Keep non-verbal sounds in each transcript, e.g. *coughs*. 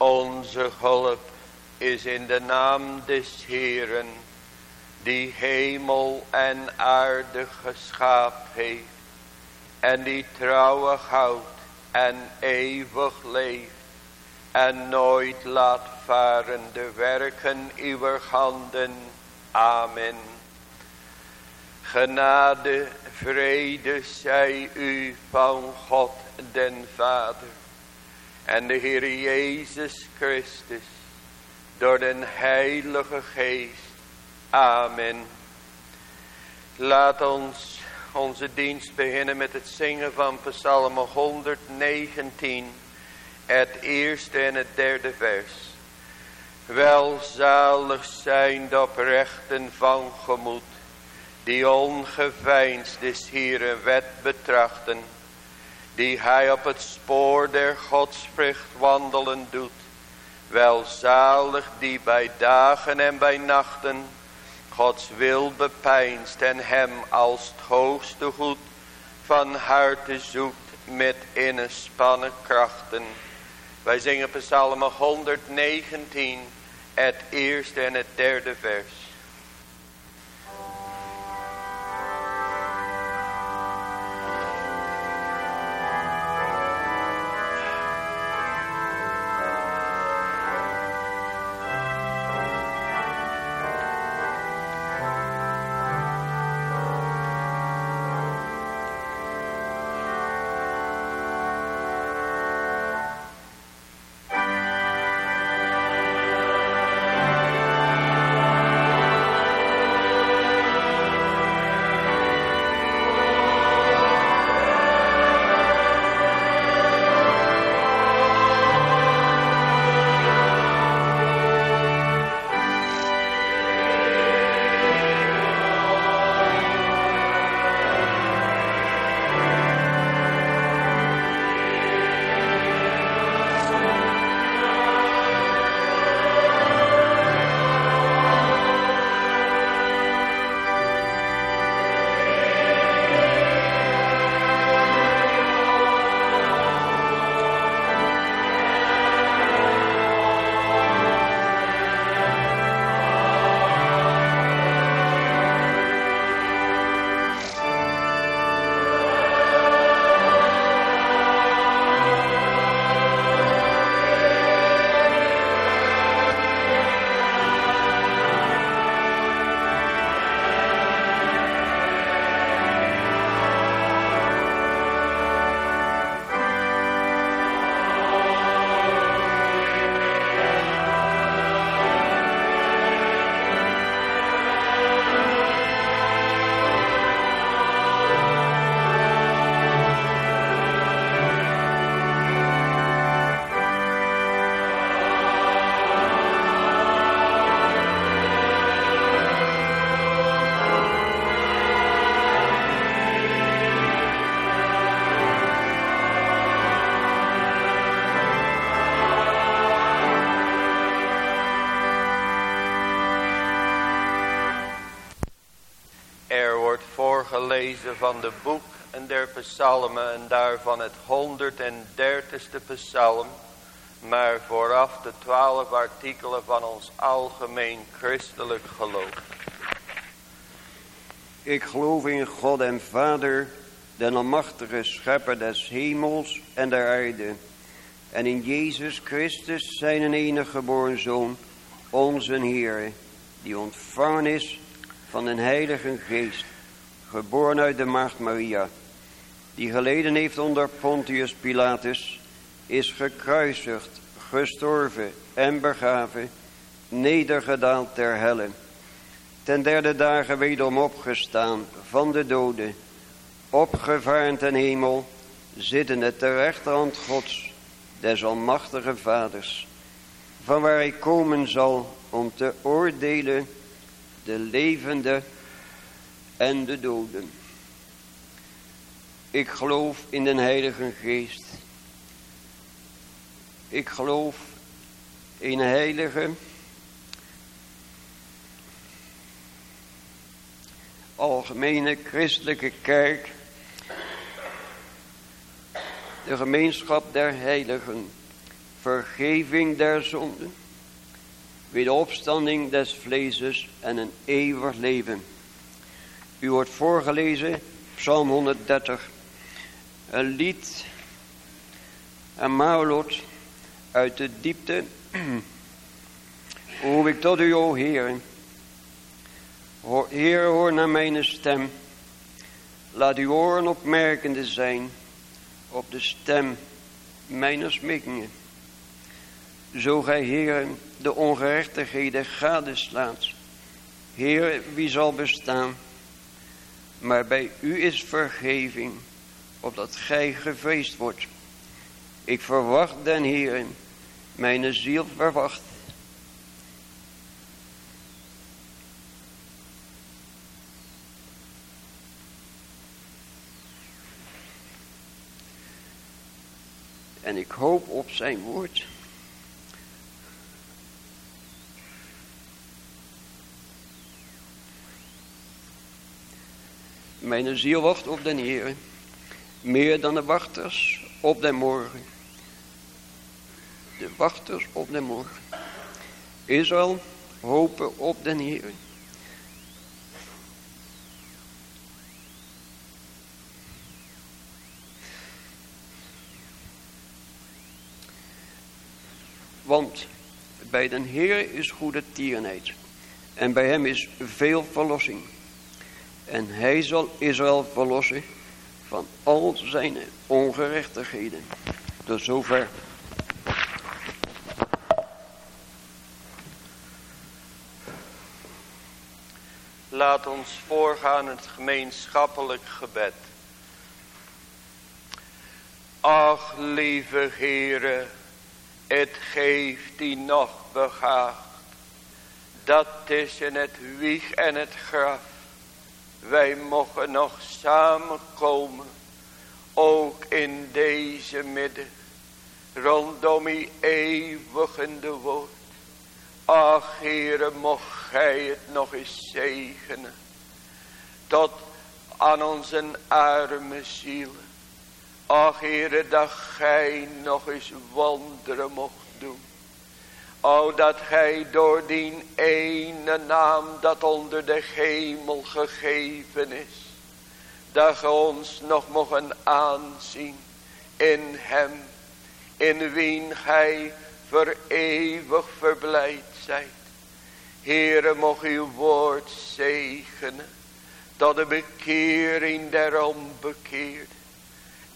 Onze hulp is in de naam des Heeren, die hemel en aarde geschaapt heeft, en die trouwig houdt en eeuwig leeft, en nooit laat varen de werken uw handen. Amen. Genade, vrede zij u van God den Vader en de Heer Jezus Christus door den Heilige Geest. Amen. Laat ons onze dienst beginnen met het zingen van Psalm 119, het eerste en het derde vers. Welzalig zijn de oprechten van gemoed, die ongeveinsd is hier een wet betrachten, die hij op het spoor der godsvrucht wandelen doet. Welzalig die bij dagen en bij nachten Gods wil bepijnst en hem als het hoogste goed van harte zoekt met innespannen krachten. Wij zingen psalm 119, het eerste en het derde vers. De boek en der psalmen en daarvan het 130ste psalm. Maar vooraf de twaalf artikelen van ons algemeen christelijk geloof. Ik geloof in God en Vader, den almachtige schepper des hemels en der aarde. En in Jezus Christus zijn enige geboren Zoon, onze Heer, die ontvangen is van den Heilige Geest geboren uit de maagd Maria, die geleden heeft onder Pontius Pilatus, is gekruisigd, gestorven en begraven, nedergedaald ter helle. Ten derde dagen wederom opgestaan van de doden, opgevaren ten hemel, zittende ter rechterhand Gods, des almachtige vaders, van waar hij komen zal om te oordelen de levende en de doden. Ik geloof in den Heilige Geest. Ik geloof in heilige, algemene christelijke kerk, de gemeenschap der heiligen, vergeving der zonden, wederopstanding des vleeses en een eeuwig leven. U wordt voorgelezen, Psalm 130, een lied aan Maulot uit de diepte. *clears throat* Hoe ik tot u, o Heer. Heer, hoor naar mijn stem. Laat uw oren opmerkende zijn op de stem mijn smikkingen. Zo gij, Heer, de ongerechtigheden gadeslaat. Heer, wie zal bestaan? Maar bij u is vergeving, opdat gij gevreesd wordt. Ik verwacht den Heer, mijn ziel verwacht. En ik hoop op zijn woord. Mijn ziel wacht op den Heer, meer dan de wachters op den morgen. De wachters op den morgen. Israël hopen op den Heer. Want bij den Heer is goede tierenheid. En bij hem is veel verlossing. En hij zal Israël verlossen van al zijn ongerechtigheden. Tot zover. Laat ons voorgaan het gemeenschappelijk gebed. Ach, lieve Heere, het geeft die nog begaagd. Dat is in het wieg en het graf. Wij mogen nog samenkomen. Ook in deze midden. Rondom uw eeuwigende woord. Ach, Heere, mocht gij het nog eens zegenen. Tot aan onze arme zielen. Ach, Heere, dat gij nog eens wonderen mocht doen. O, dat gij door die ene naam dat onder de hemel gegeven is. Dat ons nog mogen aanzien in hem. In wien gij voor eeuwig verblijd zijt. Heere, mocht uw woord zegenen. Tot de bekering der onbekeerd.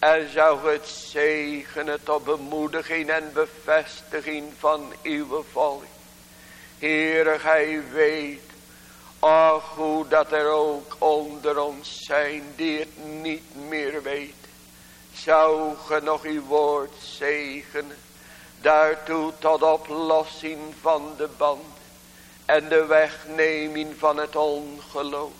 En zou het zegenen tot bemoediging en bevestiging van uw volk. Heere, gij weet, ach hoe dat er ook onder ons zijn die het niet meer weten. Zou ge nog uw woord zegenen, daartoe tot oplossing van de band en de wegneming van het ongeloof.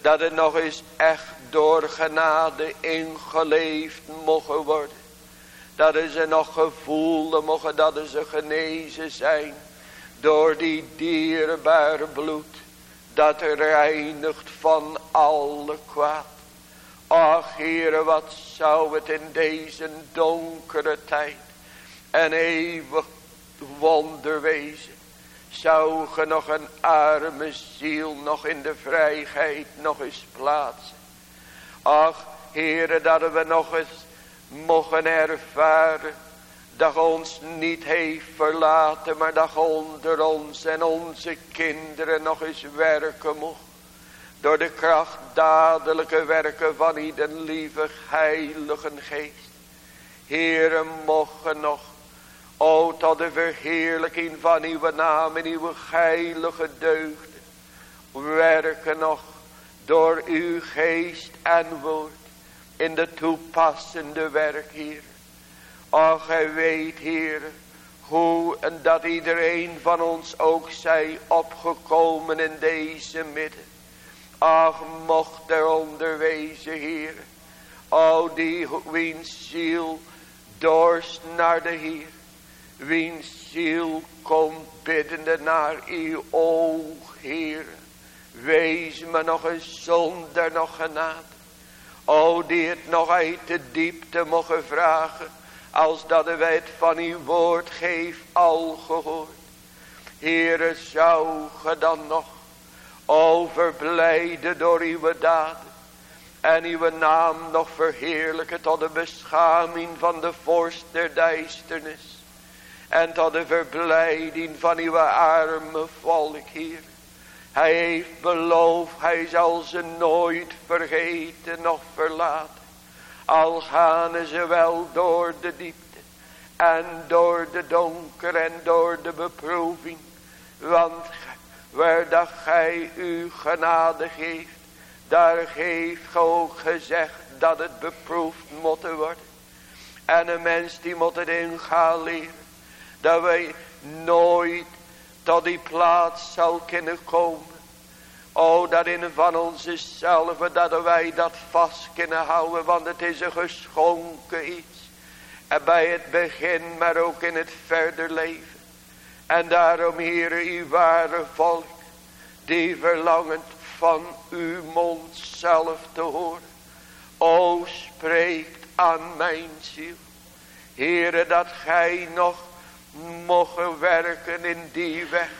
Dat het nog eens echt door genade ingeleefd mogen worden. Dat ze nog gevoelen mogen dat ze genezen zijn. Door die dierbare bloed. Dat reinigt van alle kwaad. Ach Heere wat zou het in deze donkere tijd. En eeuwig wonder wezen zou ge nog een arme ziel nog in de vrijheid nog eens plaatsen. Ach, Heere, dat we nog eens mogen ervaren. Dat ons niet heeft verlaten, maar dat onder ons en onze kinderen nog eens werken mocht. Door de krachtdadelijke werken van ieder lieve heilige geest. Heere, mogen nog O, tot de verheerlijking van uw naam en uw heilige deugden. Werken nog door uw geest en woord. In de toepassende werk, Heer. O, gij weet, Heer. Hoe en dat iedereen van ons ook zij opgekomen in deze midden. Ach, mocht er onderwezen, Heer. O, die wiens ziel dorst naar de Heer Wiens ziel komt biddende naar uw oog, Heer. Wees me nog een zonder nog genade. O, die het nog uit de diepte mogen vragen. Als dat wij het van uw woord geef al gehoord. Heere, zou ge dan nog overblijden door uw daden. En uw naam nog verheerlijken tot de beschaming van de vorst der duisternis. En tot de verblijding van uw arme volk, Heer. Hij heeft beloofd, hij zal ze nooit vergeten noch verlaten. Al gaan ze wel door de diepte en door de donker en door de beproeving. Want waar dat gij u genade geeft, daar heeft ge ook gezegd dat het beproefd moet worden. En een mens die moet erin gaan leren, dat wij nooit tot die plaats zal kunnen komen. O, dat in van onszelf, dat wij dat vast kunnen houden, want het is een geschonken iets. En bij het begin, maar ook in het verder leven. En daarom, Heere, uw ware volk, die verlangend van uw mond zelf te horen. O, spreekt aan mijn ziel. Heere, dat gij nog mogen werken in die weg.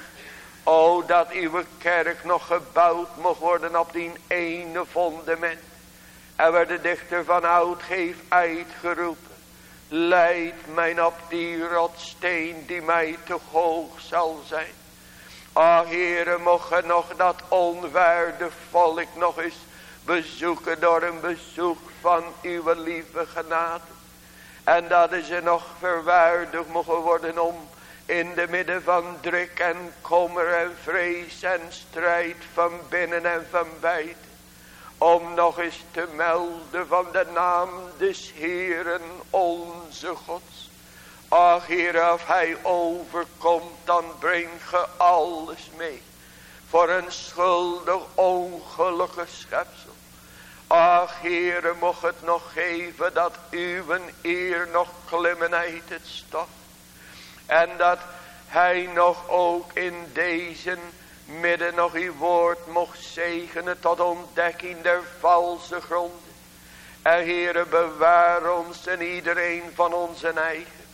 O, dat uw kerk nog gebouwd mocht worden op die ene fundament. En waar de dichter van oud heeft uitgeroepen. Leid mij op die rotsteen die mij te hoog zal zijn. O Heere, mocht nog dat onwaarde volk nog eens bezoeken door een bezoek van uw lieve genade. En dat ze nog verwaardigd mogen worden om in de midden van druk en kommer en vrees en strijd van binnen en van buiten. Om nog eens te melden van de naam des Heeren onze Gods. Ach Heer, als hij overkomt, dan breng ge alles mee. Voor een schuldig, ongelukkig schepsel. Ach Heere, mocht het nog geven dat uw eer nog klimmen uit het stof. En dat hij nog ook in deze midden nog uw woord mocht zegenen tot ontdekking der valse gronden. En Heere, bewaar ons en iedereen van onze eigen.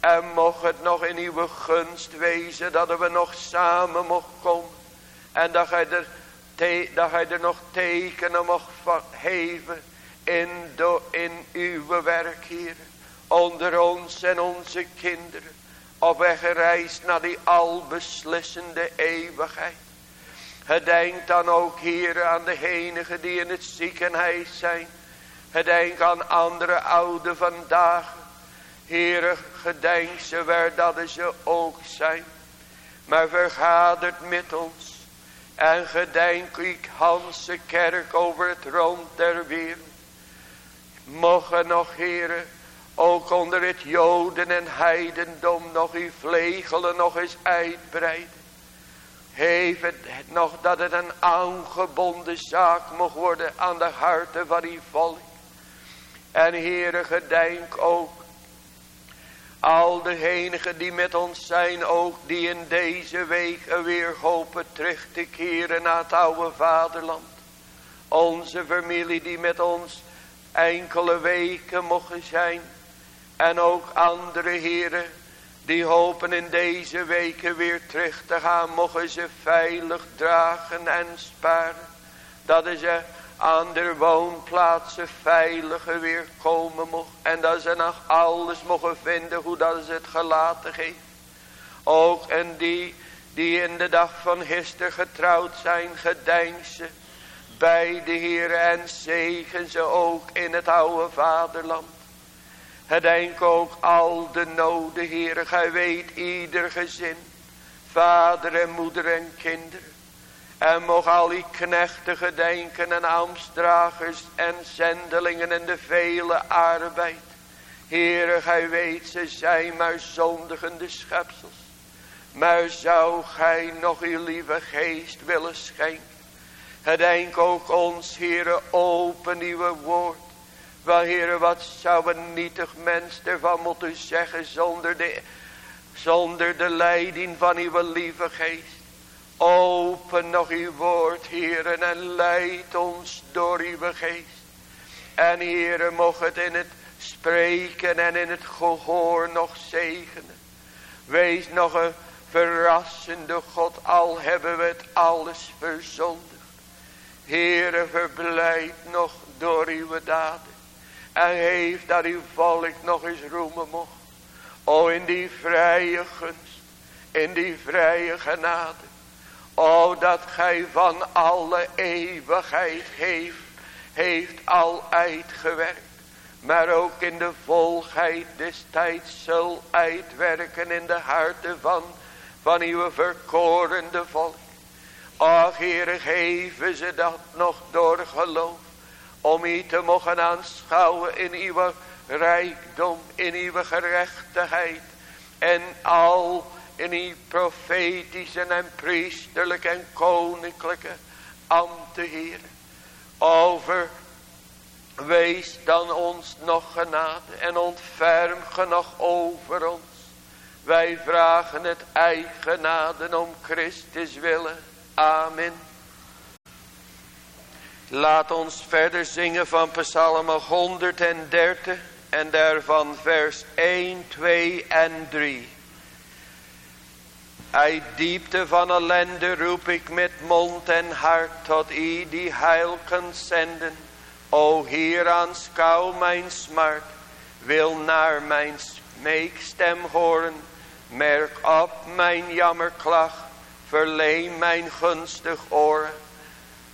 En mocht het nog in uw gunst wezen dat we nog samen mocht komen. En dat hij er, dat hij er nog tekenen mocht geven in, do, in uw werk, Heer. Onder ons en onze kinderen. Op weg gereisd naar die albeslissende eeuwigheid. Gedenk dan ook, Heer, aan de enigen die in het ziekenhuis zijn. Gedenk aan andere oude vandaag Heere, gedenk ze waar dat ze ook zijn. Maar vergadert met ons. En gedenk ik Hanse kerk over het rond der wereld. Mogen nog, Heere, ook onder het Joden en Heidendom nog uw vlegelen nog eens uitbreiden. Heeft het nog dat het een aangebonden zaak mag worden aan de harten van uw volk. En Heere, gedenk ook al degenen die met ons zijn ook die in deze week weer hopen terug te keren naar het oude vaderland. Onze familie die met ons enkele weken mogen zijn. En ook andere heren die hopen in deze weken weer terug te gaan. Mogen ze veilig dragen en sparen. Dat is er aan de woonplaatsen veiliger weer komen mocht. En dat ze nog alles mogen vinden hoe dat ze het gelaten heeft. Ook en die die in de dag van gisteren getrouwd zijn, gedenk ze bij de Heer en zegen ze ook in het oude vaderland. Gedenk ook al de noden, Heer, gij weet ieder gezin, vader en moeder en kinderen. En mocht al die knechten gedenken en ambtsdragers en zendelingen en de vele arbeid. Heere, gij weet, ze zijn maar zondigende schepsels. Maar zou gij nog uw lieve geest willen schenken. Gedenk ook ons, Heere, open uw woord. Wel, Heere, wat zou een nietig mens ervan moeten zeggen zonder de, zonder de leiding van uw lieve geest. Open nog uw woord, heren, en leid ons door uw geest. En heren, mocht het in het spreken en in het gehoor nog zegenen. Wees nog een verrassende God, al hebben we het alles verzondigd. Heere, verblijd nog door uw daden. En heeft dat uw volk nog eens roemen mocht. O, in die vrije gunst, in die vrije genade. O, dat gij van alle eeuwigheid heeft, heeft al uitgewerkt. Maar ook in de volheid des tijds zal uitwerken in de harten van, van uw verkorende volk. Ach, Heere, geven ze dat nog door geloof. Om u te mogen aanschouwen in uw rijkdom, in uw gerechtigheid. En al in uw profetische en priesterlijke en koninklijke ambten, Heer. Over, wees dan ons nog genade en ontferm genoeg over ons. Wij vragen het eigenaden om Christus willen. Amen. Laat ons verder zingen van Psalm 130 en daarvan vers 1, 2 en 3. Uit diepte van ellende roep ik met mond en hart tot u die heil kan zenden. O Heer aanschouw mijn smart, wil naar mijn smeekstem horen. Merk op mijn jammerklacht, verleen mijn gunstig oor.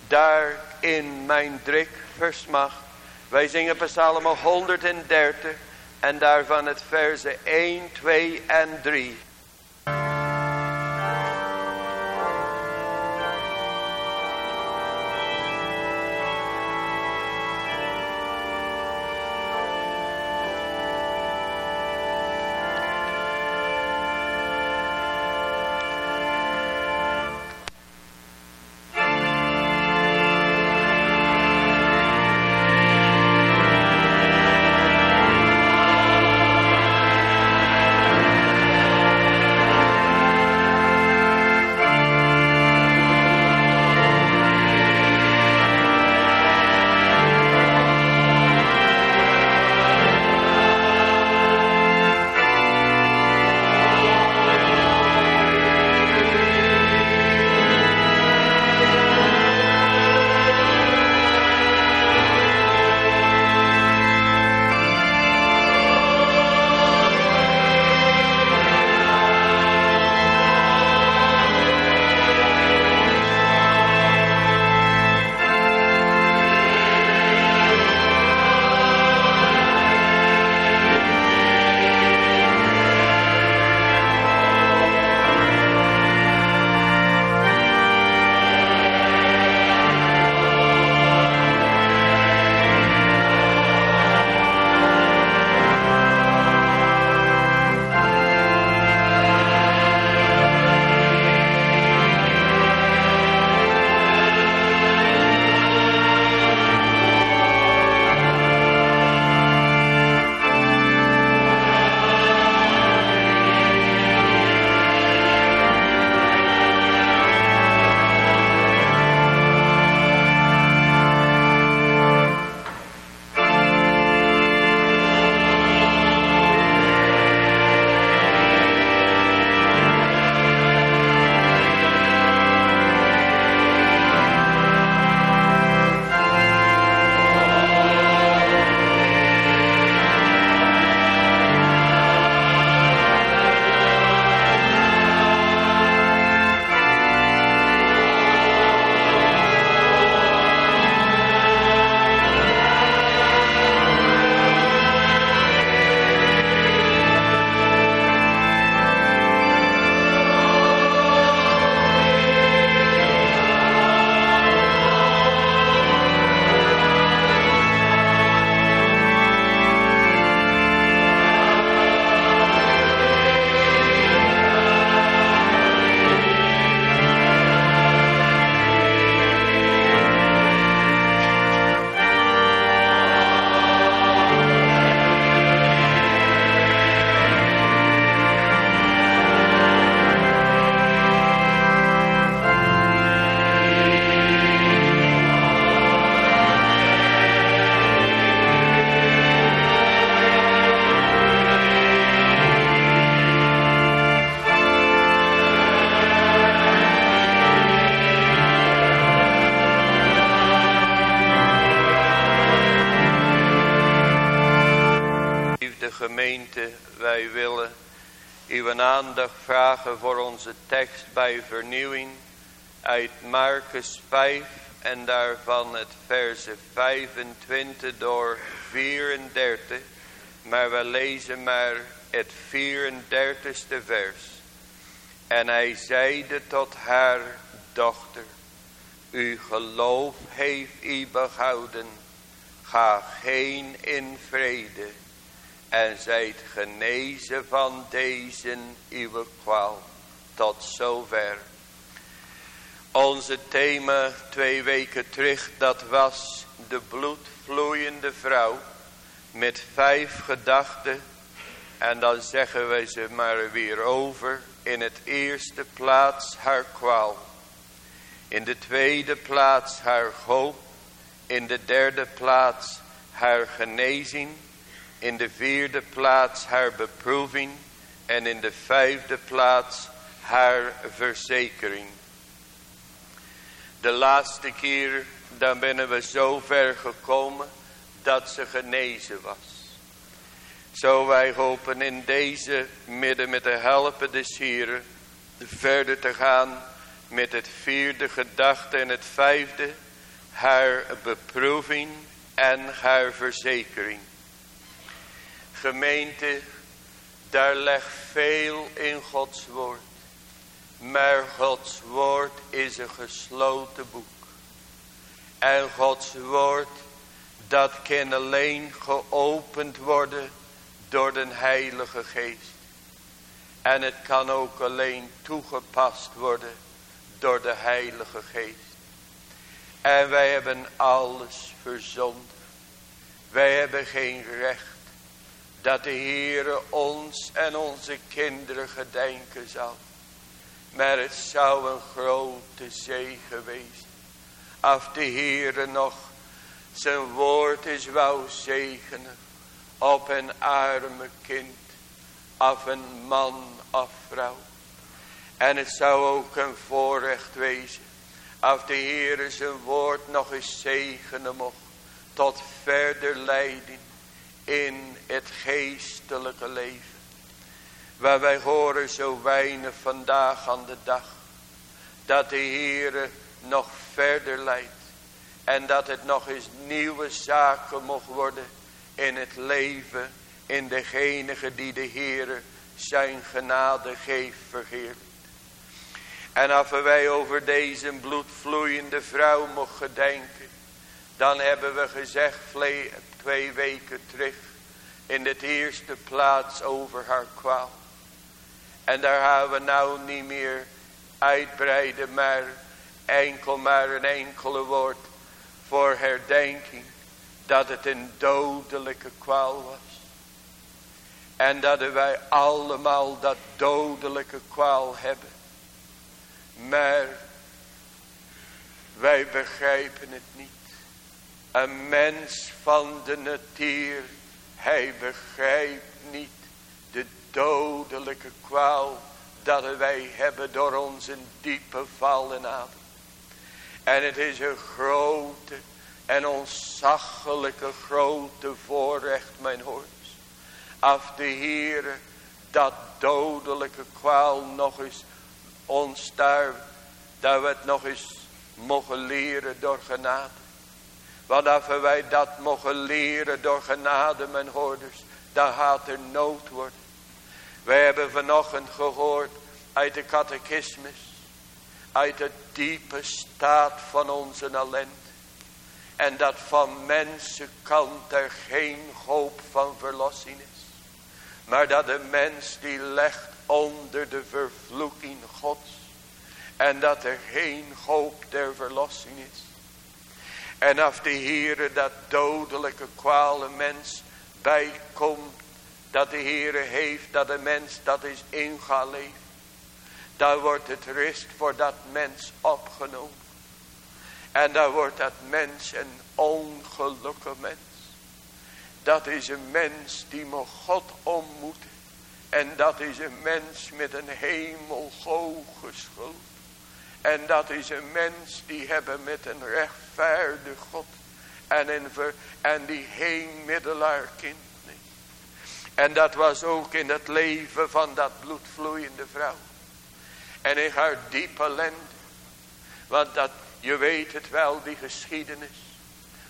Daar in mijn drik versmacht. Wij zingen psalm 130 en daarvan het verse 1, 2 en 3. Gemeente, wij willen uw aandacht vragen voor onze tekst bij vernieuwing uit Marcus 5 en daarvan het verse 25 door 34. Maar we lezen maar het 34ste vers. En hij zeide tot haar dochter, uw geloof heeft u behouden, ga geen in vrede en zijt genezen van deze uw kwaal. Tot zover. Onze thema twee weken terug, dat was de bloedvloeiende vrouw met vijf gedachten. En dan zeggen wij ze maar weer over. In het eerste plaats haar kwaal. In de tweede plaats haar hoop. In de derde plaats haar genezing. In de vierde plaats haar beproeving. En in de vijfde plaats haar verzekering. De laatste keer, dan ben we zo ver gekomen dat ze genezen was. Zo wij hopen in deze midden met de helpen des Heren verder te gaan met het vierde gedachte en het vijfde, haar beproeving en haar verzekering. Gemeente, daar legt veel in Gods woord. Maar Gods woord is een gesloten boek. En Gods woord, dat kan alleen geopend worden door de Heilige Geest. En het kan ook alleen toegepast worden door de Heilige Geest. En wij hebben alles verzonden. Wij hebben geen recht dat de Heere ons en onze kinderen gedenken zal. Maar het zou een grote zegen wezen. Als de Heere nog zijn woord is wou zegenen. Op een arme kind. Of een man of vrouw. En het zou ook een voorrecht wezen. Als de Heere zijn woord nog eens zegenen mocht. Tot verder leiding in het geestelijke leven. Waar wij horen zo weinig vandaag aan de dag. Dat de Heere nog verder leidt. En dat het nog eens nieuwe zaken mocht worden in het leven. In degene die de Heere zijn genade geeft verheerlijk. En als wij over deze bloedvloeiende vrouw mogen gedenken. Dan hebben we gezegd twee weken terug. In de eerste plaats over haar kwaal. En daar gaan we nou niet meer uitbreiden, maar enkel maar een enkele woord voor herdenking. Dat het een dodelijke kwaal was. En dat wij allemaal dat dodelijke kwaal hebben. Maar wij begrijpen het niet. Een mens van de natuur, hij begrijpt niet dodelijke kwaal dat wij hebben door onze diepe val en adem. En het is een grote en ontzaglijke grote voorrecht, mijn hoors. Af de Heere dat dodelijke kwaal nog eens ons daar, dat we het nog eens mogen leren door genade. Als wij dat mogen leren door genade, mijn hoorders, dan gaat er nood worden. Wij hebben vanochtend gehoord uit de catechismus. Uit de diepe staat van onze ellende. En dat van mensenkant er geen hoop van verlossing is. Maar dat de mens die legt onder de vervloeking gods. En dat er geen hoop der verlossing is. En als de Heere dat dodelijke kwale mens bijkomt dat de Heere heeft dat de mens dat is ingeleefd. Dan wordt het rust voor dat mens opgenomen. En dan wordt dat mens een ongelukkige mens. Dat is een mens die moet God ontmoeten. En dat is een mens met een hemelhoge schuld. En dat is een mens die hebben met een rechtvaardig God. En, en die geen middelaar kind. En dat was ook in het leven van dat bloedvloeiende vrouw. En in haar diepe lende. Want dat, je weet het wel, die geschiedenis.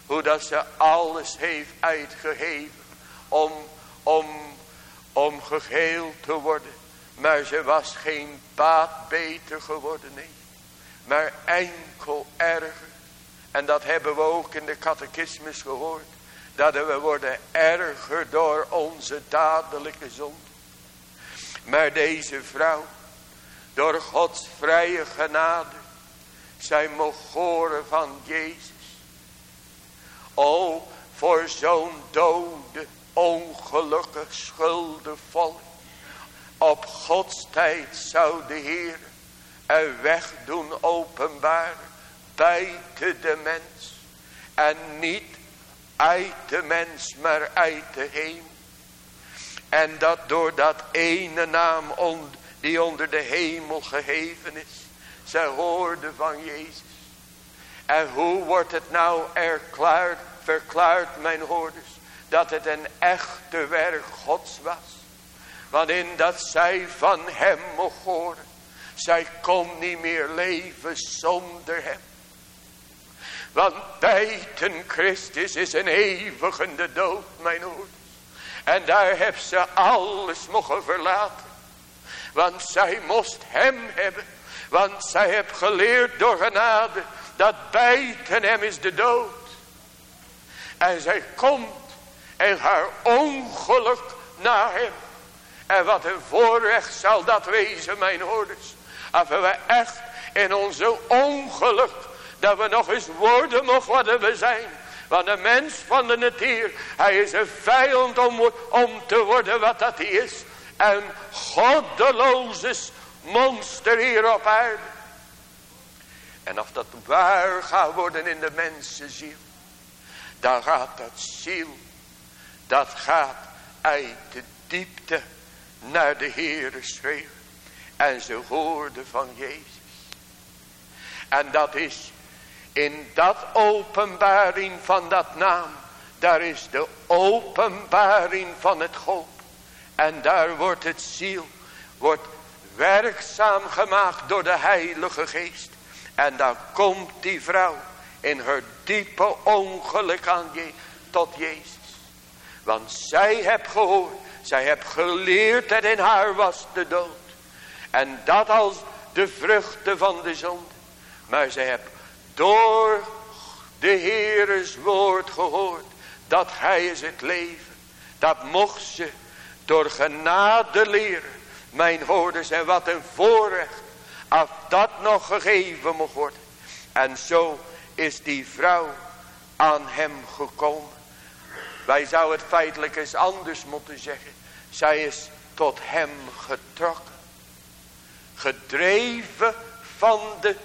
Hoe dat ze alles heeft uitgegeven. Om, om, om geheeld te worden. Maar ze was geen baat beter geworden, nee. Maar enkel erger. En dat hebben we ook in de catechismus gehoord. Dat we worden erger door onze dadelijke zonde. Maar deze vrouw, door Gods vrije genade, zij mocht horen van Jezus. O, voor zo'n dode, ongelukkig, schuldenvolk. Op Gods tijd zou de Heer een weg doen openbaren. Buiten de mens. En niet uit de mens, maar uit de hemel. En dat door dat ene naam die onder de hemel geheven is. Zij hoorden van Jezus. En hoe wordt het nou erklaard, verklaard mijn hoorders. Dat het een echte werk Gods was. Want in dat zij van hem mocht horen. Zij kon niet meer leven zonder hem. Want buiten Christus is een eeuwigende dood, mijn hoed. En daar heb ze alles mogen verlaten. Want zij moest hem hebben. Want zij heb geleerd door genade. Dat buiten hem is de dood. En zij komt en haar ongeluk naar hem. En wat een voorrecht zal dat wezen, mijn hoorders. Als we echt in onze ongeluk dat we nog eens worden mogen wat we zijn. Want de mens van de natuur, hij is een vijand om, om te worden wat dat hij is. Een goddeloze monster hier op aarde. En of dat waar gaat worden in de mensenziel. Dan gaat dat ziel. Dat gaat uit de diepte naar de Heere schreeuwen. En ze hoorden van Jezus. En dat is in dat openbaring van dat naam. Daar is de openbaring van het hoop. En daar wordt het ziel. Wordt werkzaam gemaakt door de heilige geest. En dan komt die vrouw. In haar diepe ongeluk aan je, tot Jezus. Want zij heb gehoord. Zij heb geleerd dat in haar was de dood. En dat als de vruchten van de zonde. Maar zij heb door de Heeres woord gehoord. Dat hij is het leven. Dat mocht ze door genade leren. Mijn hoorders en wat een voorrecht. Als dat nog gegeven mocht worden. En zo is die vrouw aan hem gekomen. Wij zouden het feitelijk eens anders moeten zeggen. Zij is tot hem getrokken. Gedreven van de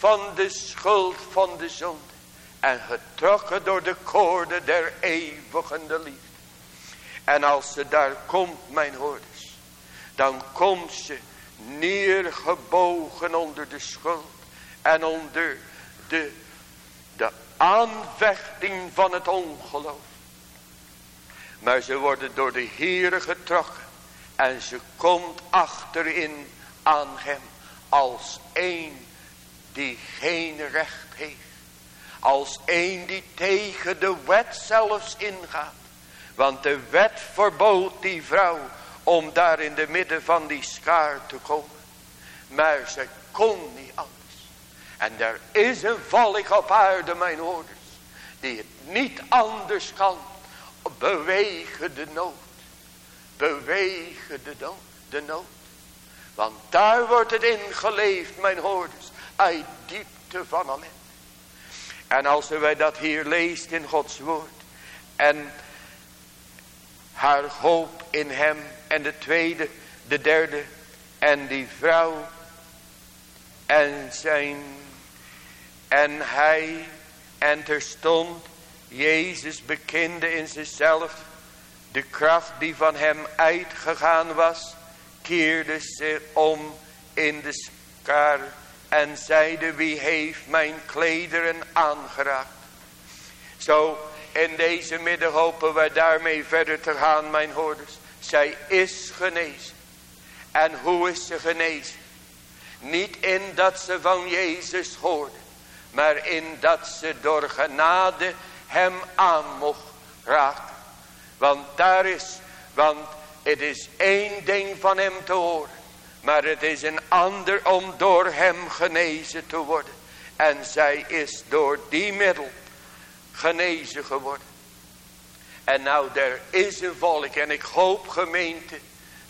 van de schuld van de zonde. En getrokken door de koorden der eeuwigende liefde. En als ze daar komt, mijn hoorders. Dan komt ze neergebogen onder de schuld. En onder de, de aanvechting van het ongeloof. Maar ze worden door de Heere getrokken. En ze komt achterin aan hem. Als één die geen recht heeft. Als een die tegen de wet zelfs ingaat. Want de wet verbood die vrouw om daar in de midden van die schaar te komen. Maar ze kon niet anders. En er is een volk op aarde, mijn hoorders, die het niet anders kan. Bewegen de nood. Bewegen de. De nood. Want daar wordt het ingeleefd, mijn hoorders uit diepte van ellende. En als wij dat hier leest in Gods woord. En haar hoop in hem. En de tweede, de derde. En die vrouw. En zijn. En hij. En terstond. Jezus bekende in zichzelf. De kracht die van hem uitgegaan was. Keerde zich om in de skare en zeide wie heeft mijn klederen aangeraakt. Zo in deze midden hopen wij daarmee verder te gaan mijn hoorders. Zij is genezen. En hoe is ze genezen? Niet in dat ze van Jezus hoorde. Maar in dat ze door genade hem aan mocht raken. Want daar is, want het is één ding van hem te horen. Maar het is een ander om door hem genezen te worden. En zij is door die middel genezen geworden. En nou, er is een volk. En ik hoop gemeente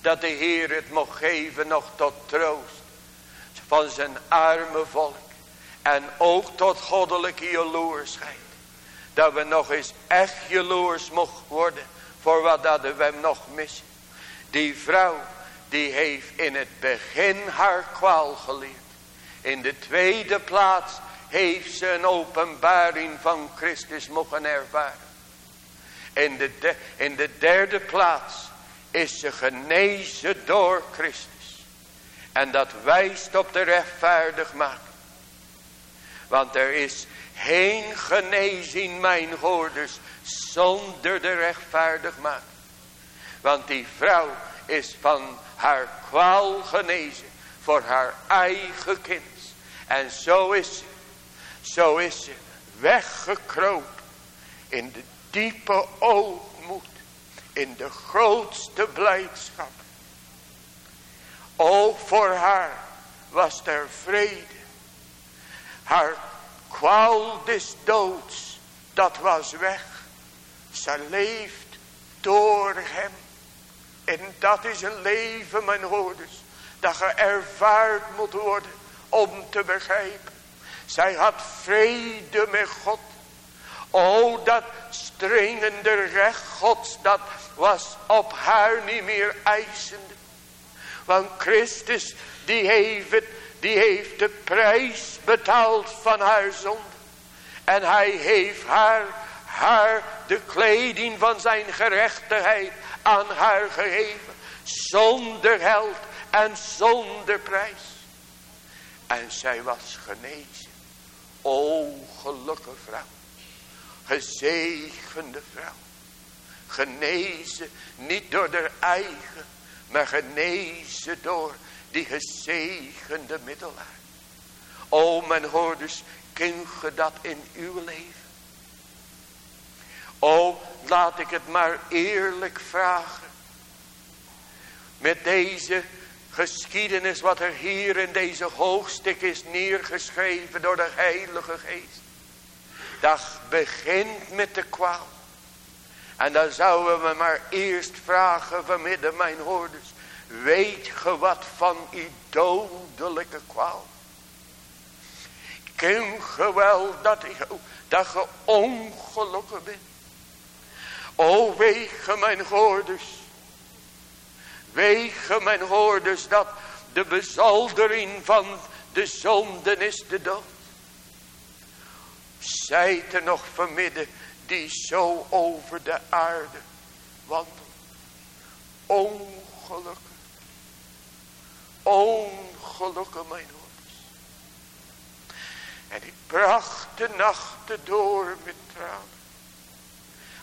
dat de Heer het mocht geven nog tot troost. Van zijn arme volk. En ook tot goddelijke jaloersheid. Dat we nog eens echt jaloers mogen worden. Voor wat dat we hem nog missen. Die vrouw die heeft in het begin haar kwaal geleerd. In de tweede plaats heeft ze een openbaring van Christus mogen ervaren. In de, in de derde plaats is ze genezen door Christus. En dat wijst op de rechtvaardigmaking. Want er is geen genezing, mijn hoorders, zonder de rechtvaardigmaking. Want die vrouw is van haar kwaal genezen voor haar eigen kind. En zo is ze, zo is ze weggekropen in de diepe ootmoed, in de grootste blijdschap. Ook voor haar was er vrede. Haar kwaal des doods, dat was weg. Ze leeft door hem. En dat is een leven, mijn hoorders, dat geërvaard moet worden om te begrijpen. Zij had vrede met God. O, dat strengende recht Gods, dat was op haar niet meer eisende. Want Christus, die heeft, het, die heeft de prijs betaald van haar zonde. En hij heeft haar, haar de kleding van zijn gerechtigheid aan haar gegeven. Zonder held en zonder prijs. En zij was genezen. O gelukkige vrouw. Gezegende vrouw. Genezen niet door de eigen. Maar genezen door die gezegende middelaar. O mijn hoorders. Kun je dat in uw leven? O, laat ik het maar eerlijk vragen. Met deze geschiedenis wat er hier in deze hoofdstuk is neergeschreven door de Heilige Geest. Dat begint met de kwaal. En dan zouden we maar eerst vragen vanmiddag mijn hoorders. Weet ge wat van die dodelijke kwaal? Ken ge wel dat, dat je ongelukkig bent? O wegen mijn hoorders. Wegen mijn hoorders dat de bezaldering van de zonden is de dood. Zijt er nog vanmidden die zo over de aarde wandelen. Ongelukkig. Ongelukkig mijn hoorders. En ik bracht de nachten door met tranen.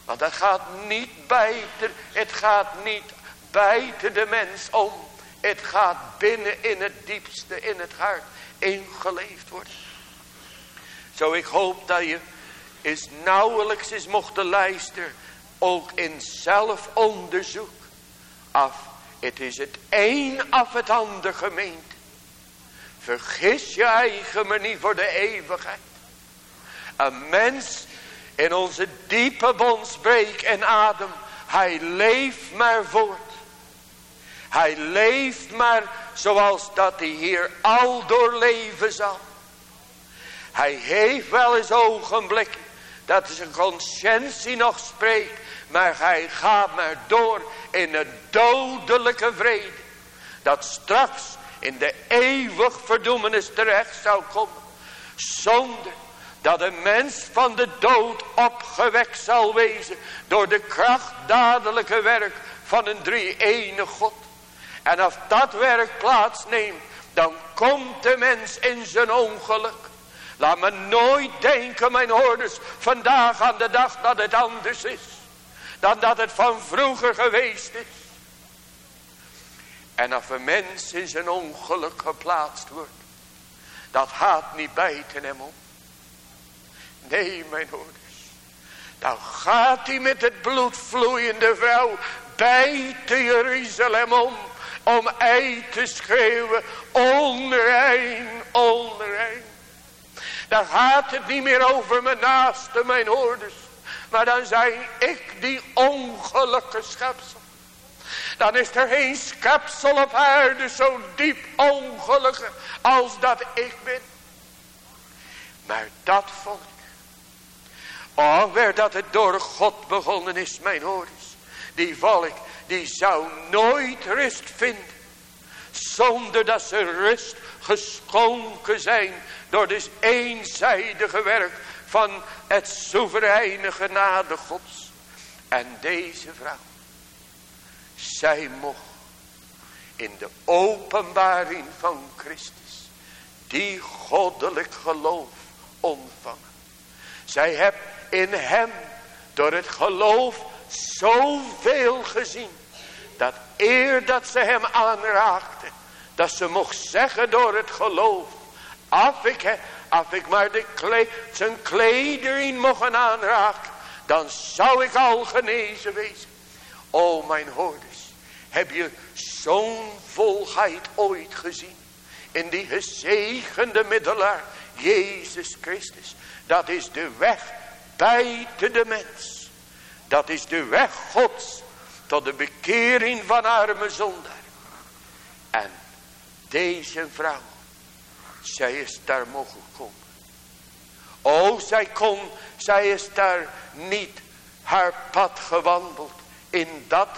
Want dat gaat niet bijten. Het gaat niet bijten de mens om. Het gaat binnen in het diepste, in het hart, ingeleefd worden. Zo ik hoop dat je is nauwelijks is mochten luisteren. Ook in zelfonderzoek. Af, het is het een af het ander gemeente. Vergis je eigen maar niet voor de eeuwigheid. Een mens in onze diepe bondsbreek en adem. Hij leeft maar voort. Hij leeft maar zoals dat hij hier al doorleven zal. Hij heeft wel eens ogenblikken dat zijn conscientie nog spreekt. Maar hij gaat maar door in een dodelijke vrede. Dat straks in de eeuwig verdoemenis terecht zou komen. Zonder dat een mens van de dood opgewekt zal wezen door de krachtdadelijke werk van een drie-ene God. En als dat werk plaatsneemt, dan komt de mens in zijn ongeluk. Laat me nooit denken, mijn hoorders, vandaag aan de dag dat het anders is. Dan dat het van vroeger geweest is. En als een mens in zijn ongeluk geplaatst wordt. Dat gaat niet bijten hem om. Nee mijn hoorders. Dan gaat hij met het bloedvloeiende vrouw bijten Jeruzalem om. Om ei te schreeuwen. Onrein, onrein. Dan gaat het niet meer over mijn naaste, mijn hoorders. Maar dan zijn ik die ongelukkige schepsel. Dan is er geen schepsel op aarde zo diep ongelukkig als dat ik ben. Maar dat volk. Oh, waar dat het door God begonnen is, mijn hoorders. Die volk, die zou nooit rust vinden. Zonder dat ze rust geschonken zijn door dus eenzijdige werk van het soevereine genade gods. En deze vrouw, zij mocht in de openbaring van Christus die goddelijk geloof ontvangen. Zij heeft in hem door het geloof zoveel gezien. Dat eer dat ze hem aanraakte. Dat ze mocht zeggen door het geloof. Af ik, als ik maar de kleed, zijn kledering mocht aanraken. Dan zou ik al genezen wezen. O mijn hoorders. Heb je zo'n volheid ooit gezien? In die gezegende middelaar. Jezus Christus. Dat is de weg buiten de mens. Dat is de weg Gods. Tot de bekering van arme zondaar. En deze vrouw zij is daar mogen komen. O, zij kon, zij is daar niet haar pad gewandeld. In dat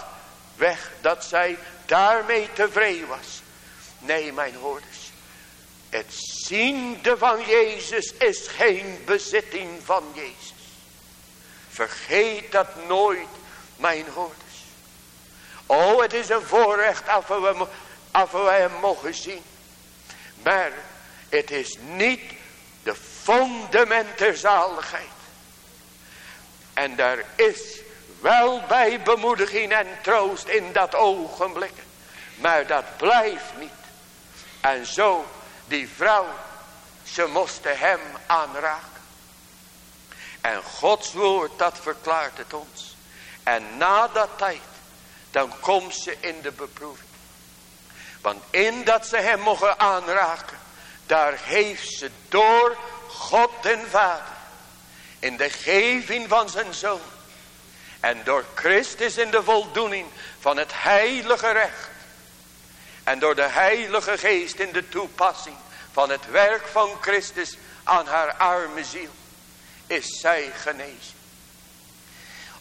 weg dat zij daarmee tevreden was. Nee, mijn hoorders. Het ziende van Jezus is geen bezitting van Jezus. Vergeet dat nooit, mijn hoorders. O, het is een voorrecht als we, we hem mogen zien. Maar het is niet de fundament der zaligheid. En daar is wel bij bemoediging en troost in dat ogenblik. Maar dat blijft niet. En zo die vrouw, ze moesten hem aanraken. En Gods woord, dat verklaart het ons. En na dat tijd, dan komt ze in de beproeving. Want in dat ze hem mogen aanraken, daar heeft ze door God en Vader. In de geving van zijn zoon. En door Christus in de voldoening van het heilige recht. En door de heilige geest in de toepassing van het werk van Christus aan haar arme ziel. Is zij genezen.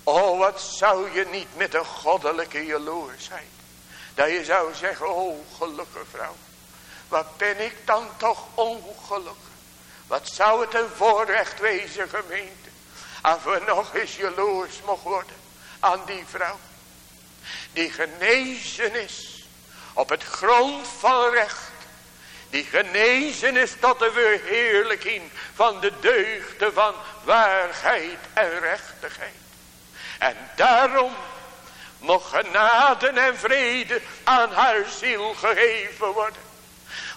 Oh wat zou je niet met een goddelijke jaloersheid. Dat je zou zeggen, oh gelukkige vrouw. Wat ben ik dan toch ongelukkig. Wat zou het een voorrecht wezen gemeente. Als we nog eens jaloers mogen worden aan die vrouw. Die genezen is op het grond van recht. Die genezen is tot de verheerlijking van de deugden van waarheid en rechtigheid. En daarom mocht genade en vrede aan haar ziel gegeven worden.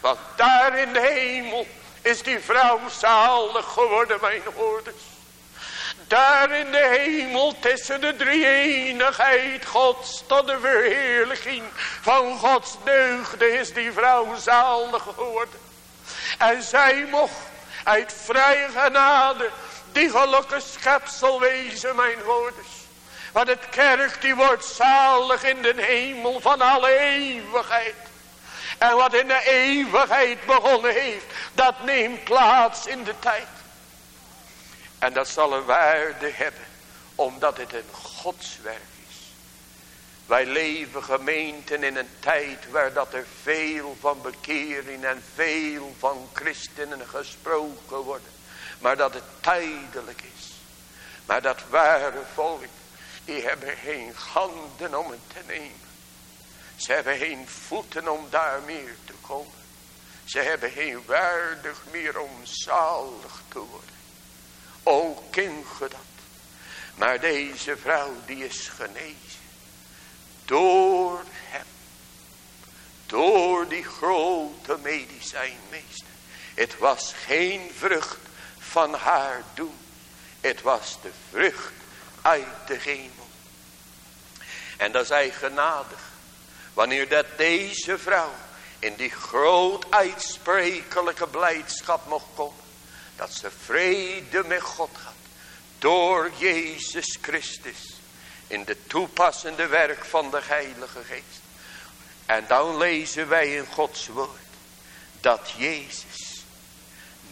Want daar in de hemel is die vrouw zalig geworden, mijn hoorders. Daar in de hemel tussen de drie-eenigheid Gods tot de verheerlijking van Gods deugde is die vrouw zalig geworden. En zij mocht uit vrije genade die gelukkige schepsel wezen, mijn hoorders. Want het kerk die wordt zalig in de hemel van alle eeuwigheid. En wat in de eeuwigheid begonnen heeft, dat neemt plaats in de tijd. En dat zal een waarde hebben, omdat het een godswerk is. Wij leven gemeenten in een tijd waar dat er veel van bekering en veel van christenen gesproken worden. Maar dat het tijdelijk is. Maar dat ware volk, die hebben geen handen om het te nemen. Ze hebben geen voeten om daar meer te komen. Ze hebben geen waardig meer om zalig te worden. O dat. Maar deze vrouw die is genezen. Door hem. door die grote medicijnmeester. Het was geen vrucht van haar doen. Het was de vrucht uit de hemel. En dat is eigenaardig. Wanneer dat deze vrouw in die groot uitsprekelijke blijdschap mocht komen. Dat ze vrede met God had. Door Jezus Christus. In de toepassende werk van de Heilige Geest. En dan lezen wij in Gods woord. Dat Jezus.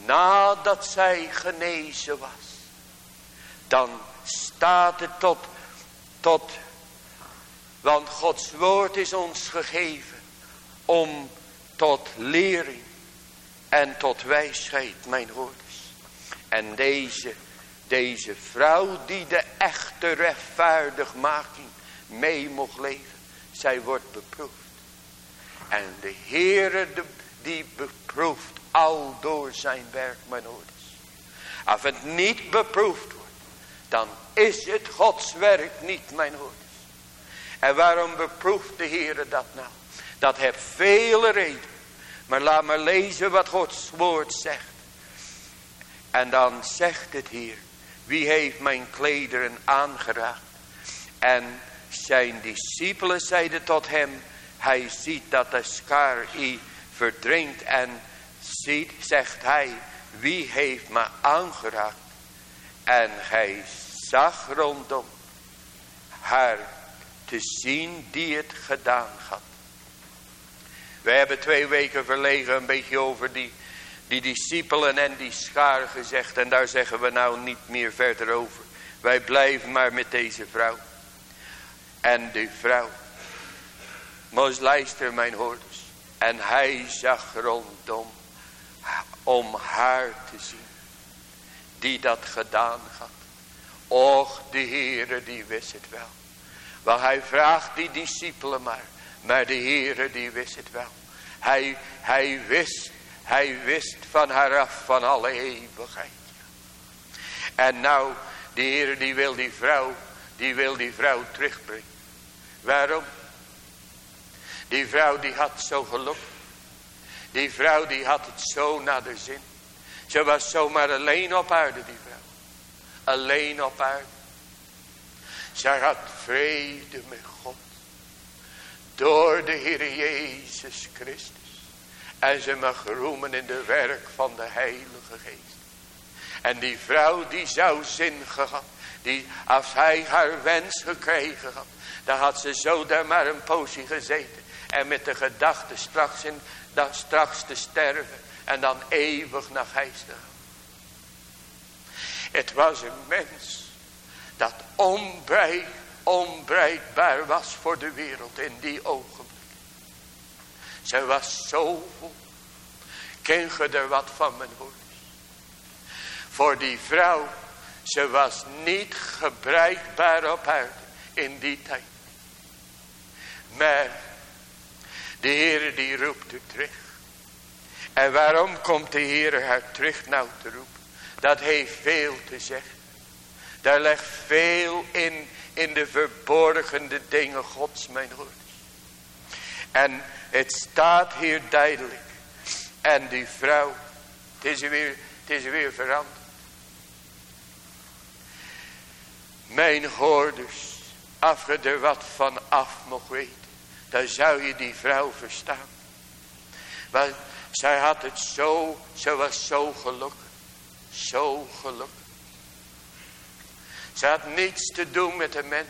Nadat zij genezen was. Dan staat het tot. Tot. Want Gods woord is ons gegeven. Om tot lering. En tot wijsheid mijn hoorders. En deze deze vrouw die de echte rechtvaardigmaking mee mocht leven. Zij wordt beproefd. En de Heere die beproeft al door zijn werk mijn ouders. Als het niet beproefd wordt. Dan is het Gods werk niet mijn ouders. En waarom beproeft de Heere dat nou? Dat heeft vele redenen. Maar laat maar lezen wat Gods woord zegt. En dan zegt het hier. Wie heeft mijn klederen aangeraakt? En zijn discipelen zeiden tot hem. Hij ziet dat de schaar i verdrinkt. En ziet, zegt hij. Wie heeft me aangeraakt? En hij zag rondom haar te zien die het gedaan had. We hebben twee weken verlegen een beetje over die die discipelen en die schaar gezegd. En daar zeggen we nou niet meer verder over. Wij blijven maar met deze vrouw. En die vrouw. Moest luister mijn hoorders. En hij zag rondom. Om haar te zien. Die dat gedaan had. Och de Heere die wist het wel. Want hij vraagt die discipelen maar. Maar de Heere die wist het wel. Hij, hij wist hij wist van haar af van alle eeuwigheid. En nou, de Heer die wil die vrouw, die wil die vrouw terugbrengen. Waarom? Die vrouw die had zo geluk. Die vrouw die had het zo naar de zin. Ze was zomaar alleen op aarde die vrouw. Alleen op aarde. Zij had vrede met God. Door de Heer Jezus Christus. En ze mag roemen in de werk van de Heilige Geest. En die vrouw die zou zin gehad. Die als hij haar wens gekregen had. Dan had ze zo daar maar een poosje gezeten. En met de gedachte straks, in, dan straks te sterven. En dan eeuwig naar huis te gaan. Het was een mens. Dat onbreid, onbreidbaar was voor de wereld in die ogen. Ze was zo vol. Ken je er wat van mijn woord? Voor die vrouw. Ze was niet gebruikbaar op aarde. In die tijd. Maar. De Heer die roept u terug. En waarom komt de Heer haar terug nou te roepen? Dat heeft veel te zeggen. Daar ligt veel in. In de verborgende dingen gods mijn woord. En het staat hier duidelijk. En die vrouw. Het is weer, is weer veranderd. Mijn hoorders. Als je er wat van af mocht weten. Dan zou je die vrouw verstaan. Want zij had het zo. Ze was zo gelukkig. Zo gelukkig. Ze had niets te doen met de mens.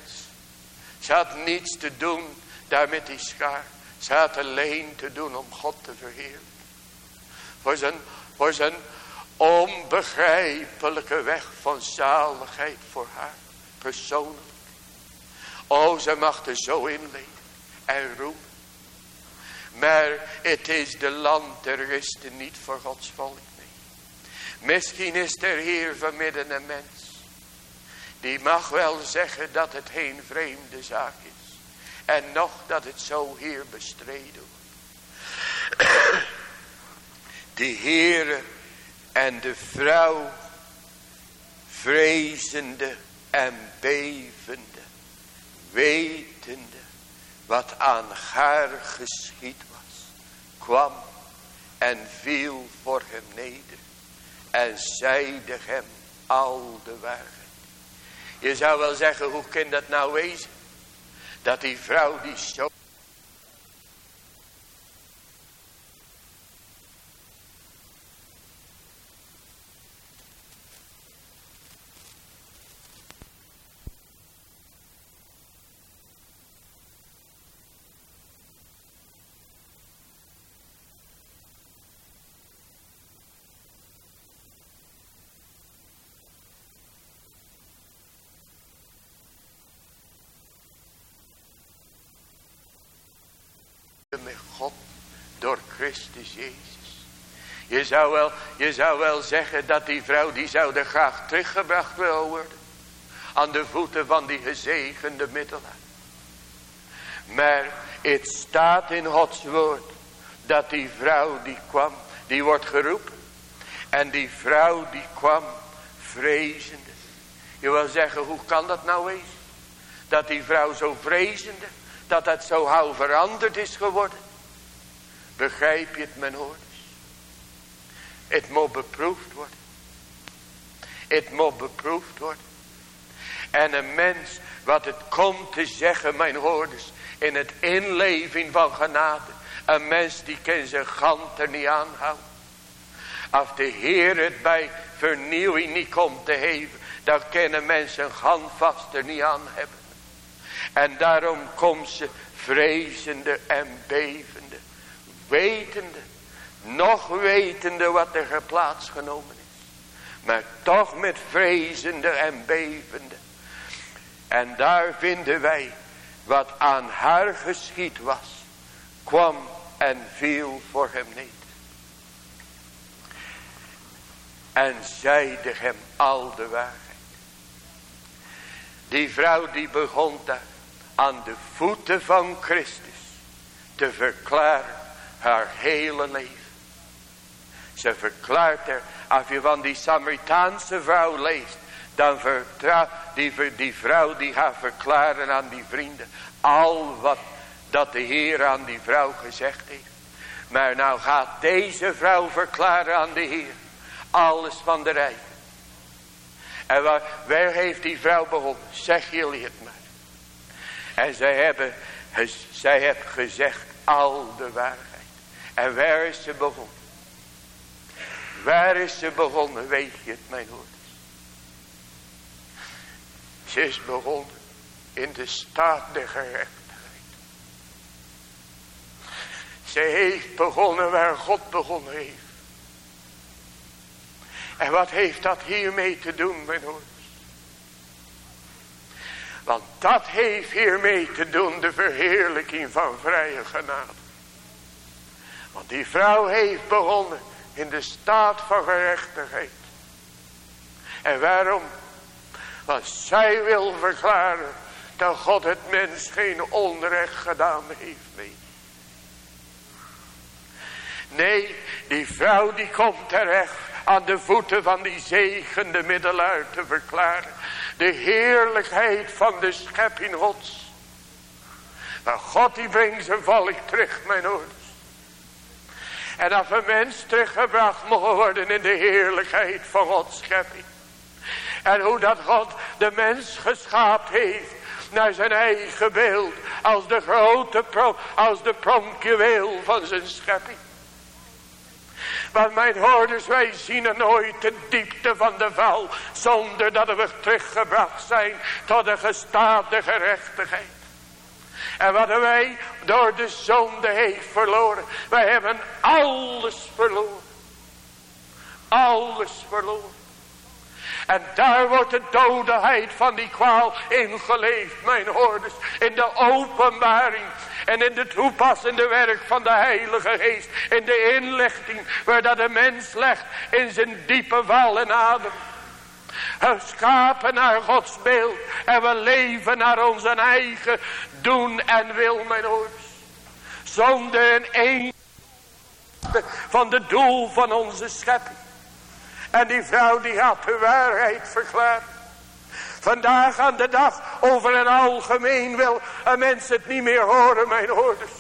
Ze had niets te doen daar met die schaar. Had alleen te doen om God te verheerlijken. Voor zijn, voor zijn onbegrijpelijke weg van zaligheid voor haar. Persoonlijk. O, ze mag er zo inleven. En roepen. Maar het is de land der rusten niet voor Gods volk. Nee. Misschien is er hier vanmidden een mens. Die mag wel zeggen dat het geen vreemde zaak is. En nog dat het zo hier bestreden wordt. De Heere en de vrouw vrezende en bevende, wetende wat aan haar geschied was. kwam en viel voor hem neder en zeide hem al de waarheid. Je zou wel zeggen, hoe kan dat nou wezen? Dat die vrouw die zo met Door Christus Jezus. Je zou wel, je zou wel zeggen dat die vrouw die zou er graag teruggebracht wil worden. Aan de voeten van die gezegende middelaar. Maar het staat in Gods woord dat die vrouw die kwam, die wordt geroepen. En die vrouw die kwam vrezende. Je wil zeggen, hoe kan dat nou wezen? Dat die vrouw zo vrezende dat het zo gauw veranderd is geworden. Begrijp je het, mijn hoorders? Het moet beproefd worden. Het moet beproefd worden. En een mens, wat het komt te zeggen, mijn hoorders, in het inleving van genade. Een mens die kan zijn gant er niet aanhouden. Als de Heer het bij vernieuwing niet komt te geven, dan kunnen mensen een hand vast er niet aan hebben. En daarom komt ze vrezende en bevende. Wetende. Nog wetende wat er plaatsgenomen is. Maar toch met vrezende en bevende. En daar vinden wij wat aan haar geschied was. Kwam en viel voor hem neer. En zeide hem al de waarheid. Die vrouw die begon daar aan de voeten van Christus te verklaren haar hele leven. Ze verklaart er, als je van die Samaritaanse vrouw leest, dan vertrouwt die, die vrouw die gaat verklaren aan die vrienden, al wat dat de Heer aan die vrouw gezegd heeft. Maar nou gaat deze vrouw verklaren aan de Heer, alles van de rijk. En waar, heeft die vrouw begonnen? Zeg jullie het maar. En zij hebben, zij heeft gezegd al de waarheid. En waar is ze begonnen? Waar is ze begonnen? Weet je het, mijn hoorders? Ze is begonnen in de staat der gerechtigheid. Ze heeft begonnen waar God begonnen heeft. En wat heeft dat hiermee te doen, mijn hoorders? Want dat heeft hiermee te doen de verheerlijking van vrije genade. Want die vrouw heeft begonnen in de staat van gerechtigheid. En waarom? Want zij wil verklaren dat God het mens geen onrecht gedaan heeft. Nee. Nee, die vrouw die komt terecht aan de voeten van die zegende middelaar te verklaren de heerlijkheid van de schepping gods. Maar God die brengt zijn volk terug, mijn ouders. En als een mens teruggebracht mogen worden in de heerlijkheid van Gods schepping. En hoe dat God de mens geschaapt heeft naar zijn eigen beeld. Als de grote pro, als de pronkjuweel van zijn schepping. Want mijn hoorders, wij zien er nooit de diepte van de val. Zonder dat we teruggebracht zijn tot de gestaande gerechtigheid. En wat wij door de zonde heeft verloren. Wij hebben alles verloren. Alles verloren. En daar wordt de dodeheid van die kwaal ingeleefd, mijn hoorders. In de openbaring en in de toepassende werk van de Heilige Geest. In de inlichting waar dat de mens legt in zijn diepe val en adem. Geschapen naar Gods beeld. En we leven naar onze eigen doen en wil, mijn ouders. Zonder een een van de doel van onze schepping. En die vrouw die had de waarheid verklaard. Vandaag aan de dag over een algemeen wil een mens het niet meer horen mijn hoorders.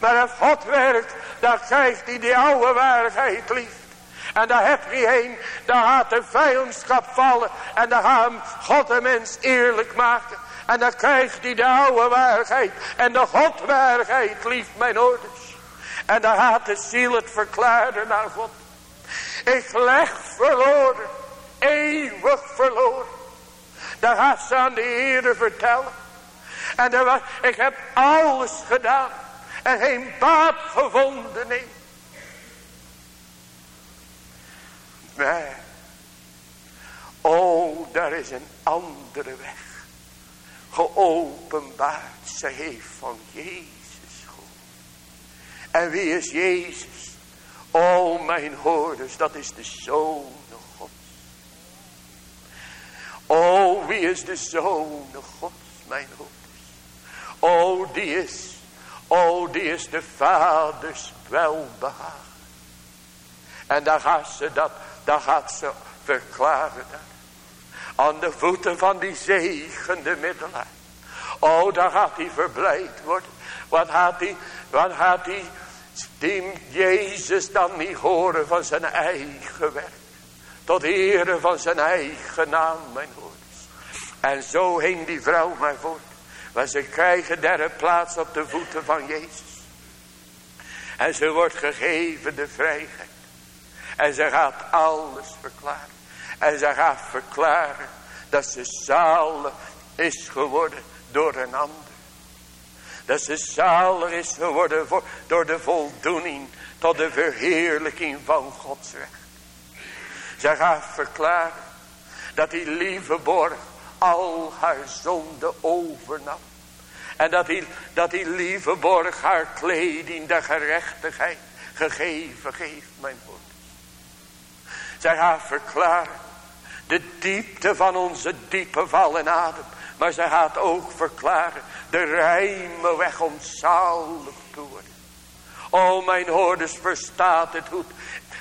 Maar als God werkt, dan krijgt hij die oude waarheid lief. En daar heb je heen, daar gaat de vijandschap vallen. En dan gaat God de mens eerlijk maken. En dan krijgt hij de oude waarheid en de Godwaarheid, lief mijn ouders. En dan gaat de ziel het verklaren naar God. Ik leg verloren, eeuwig verloren. Dan gaat ze aan de Heer vertellen. En was, ik heb alles gedaan en geen baat gevonden, nee. Maar, oh, daar is een andere weg geopenbaard. Ze heeft van Jezus gehoord. En wie is Jezus? O mijn hoorders, dat is de Zoon Gods. O, wie is de Zoon Gods, mijn hoorders? O, die is, o, die is de Vaders welbehagen. En daar gaat ze dat, daar gaat ze verklaren dat. Aan de voeten van die zegende middelaar. Oh, daar gaat hij verblijd worden. Wat gaat hij, wat gaat hij, die Jezus dan niet horen van zijn eigen werk. Tot ere van zijn eigen naam, mijn hoorders. En zo heen die vrouw maar voort. Maar ze krijgen derde plaats op de voeten van Jezus. En ze wordt gegeven de vrijheid. En ze gaat alles verklaren. En ze gaat verklaren dat ze zalig is geworden door een ander. Dat ze zalig is geworden voor, door de voldoening tot de verheerlijking van Gods recht. Ze gaat verklaren dat die lieve borg al haar zonde overnam. En dat die, dat die lieve borg haar kleding de gerechtigheid gegeven geeft, mijn broer. Zij gaat verklaren de diepte van onze diepe val en adem. Maar zij gaat ook verklaren de rijme weg om zalig te worden. O mijn hoorders verstaat het goed.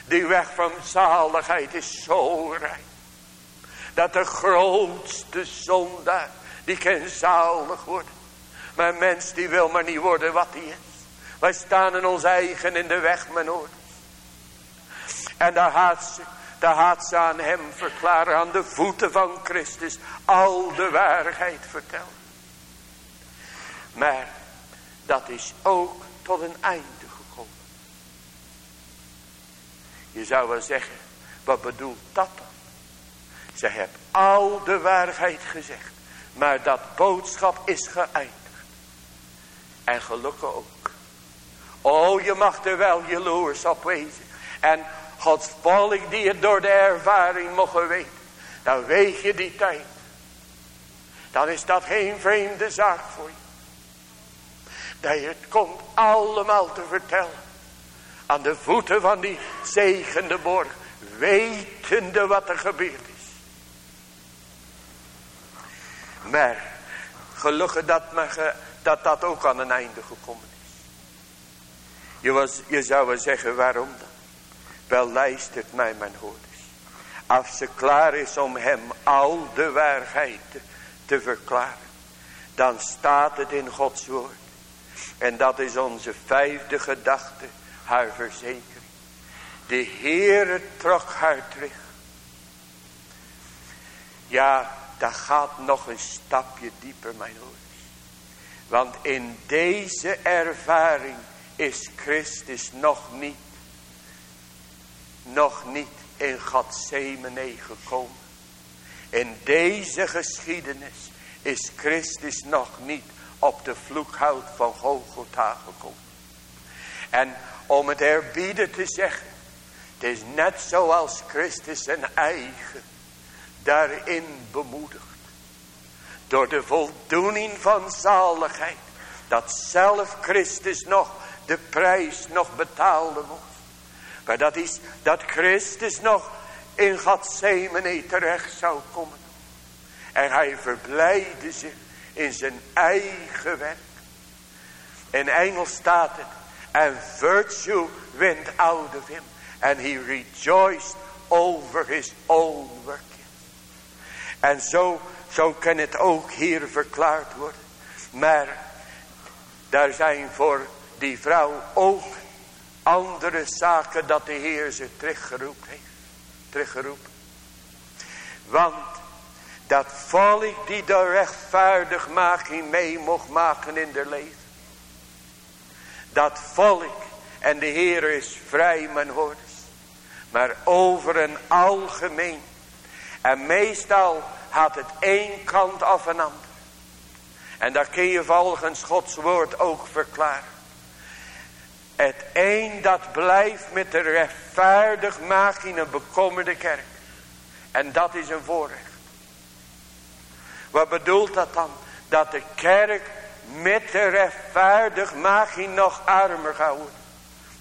Die weg van zaligheid is zo rijk. Dat de grootste zondaar die kan zalig worden. Maar mens die wil maar niet worden wat hij is. Wij staan in ons eigen in de weg mijn hoorders. En daar gaat ze daar gaat ze aan hem verklaren, aan de voeten van Christus, al de waarheid vertellen. Maar dat is ook tot een einde gekomen. Je zou wel zeggen, wat bedoelt dat dan? Ze hebben al de waarheid gezegd, maar dat boodschap is geëindigd. En gelukkig ook. Oh, je mag er wel jaloers op wezen. En Gods volk die het door de ervaring mogen weten. Dan weet je die tijd. Dan is dat geen vreemde zaak voor je. Dat je het komt allemaal te vertellen. Aan de voeten van die zegende borg. Wetende wat er gebeurd is. Maar gelukkig dat, dat dat ook aan een einde gekomen is. Je, je zou wel zeggen waarom dan. Wel luistert mij mijn hoorders. Als ze klaar is om hem al de waarheid te, verklaren. Dan staat het in Gods woord. En dat is onze vijfde gedachte. Haar verzekering. De Heere trok haar terug. Ja, dat gaat nog een stapje dieper mijn hoorders. Want in deze ervaring is Christus nog niet nog niet in Gethsemane gekomen. In deze geschiedenis is Christus nog niet op de vloekhout van Golgotha gekomen. En om het erbieden te zeggen, het is net zoals Christus zijn eigen daarin bemoedigt. Door de voldoening van zaligheid, dat zelf Christus nog de prijs nog betaalde moest. Maar dat is dat Christus nog in Gethsemane terecht zou komen. En hij verblijde zich in zijn eigen werk. In Engels staat het. And virtue went out of him. And he rejoiced over his own work. En zo, zo kan het ook hier verklaard worden. Maar daar zijn voor die vrouw ook andere zaken dat de Heer ze teruggeroepen heeft. Teruggeroepen. Want dat volk die de rechtvaardigmaking mee mocht maken in de leven. Dat volk en de Heer is vrij mijn hoorders. Maar over een algemeen. En meestal had het één kant of een ander. En daar kun je volgens Gods woord ook verklaren. Het een dat blijft met de rechtvaardig een bekommerde kerk. En dat is een voorrecht. Wat bedoelt dat dan? Dat de kerk met de rechtvaardig nog armer gaat worden.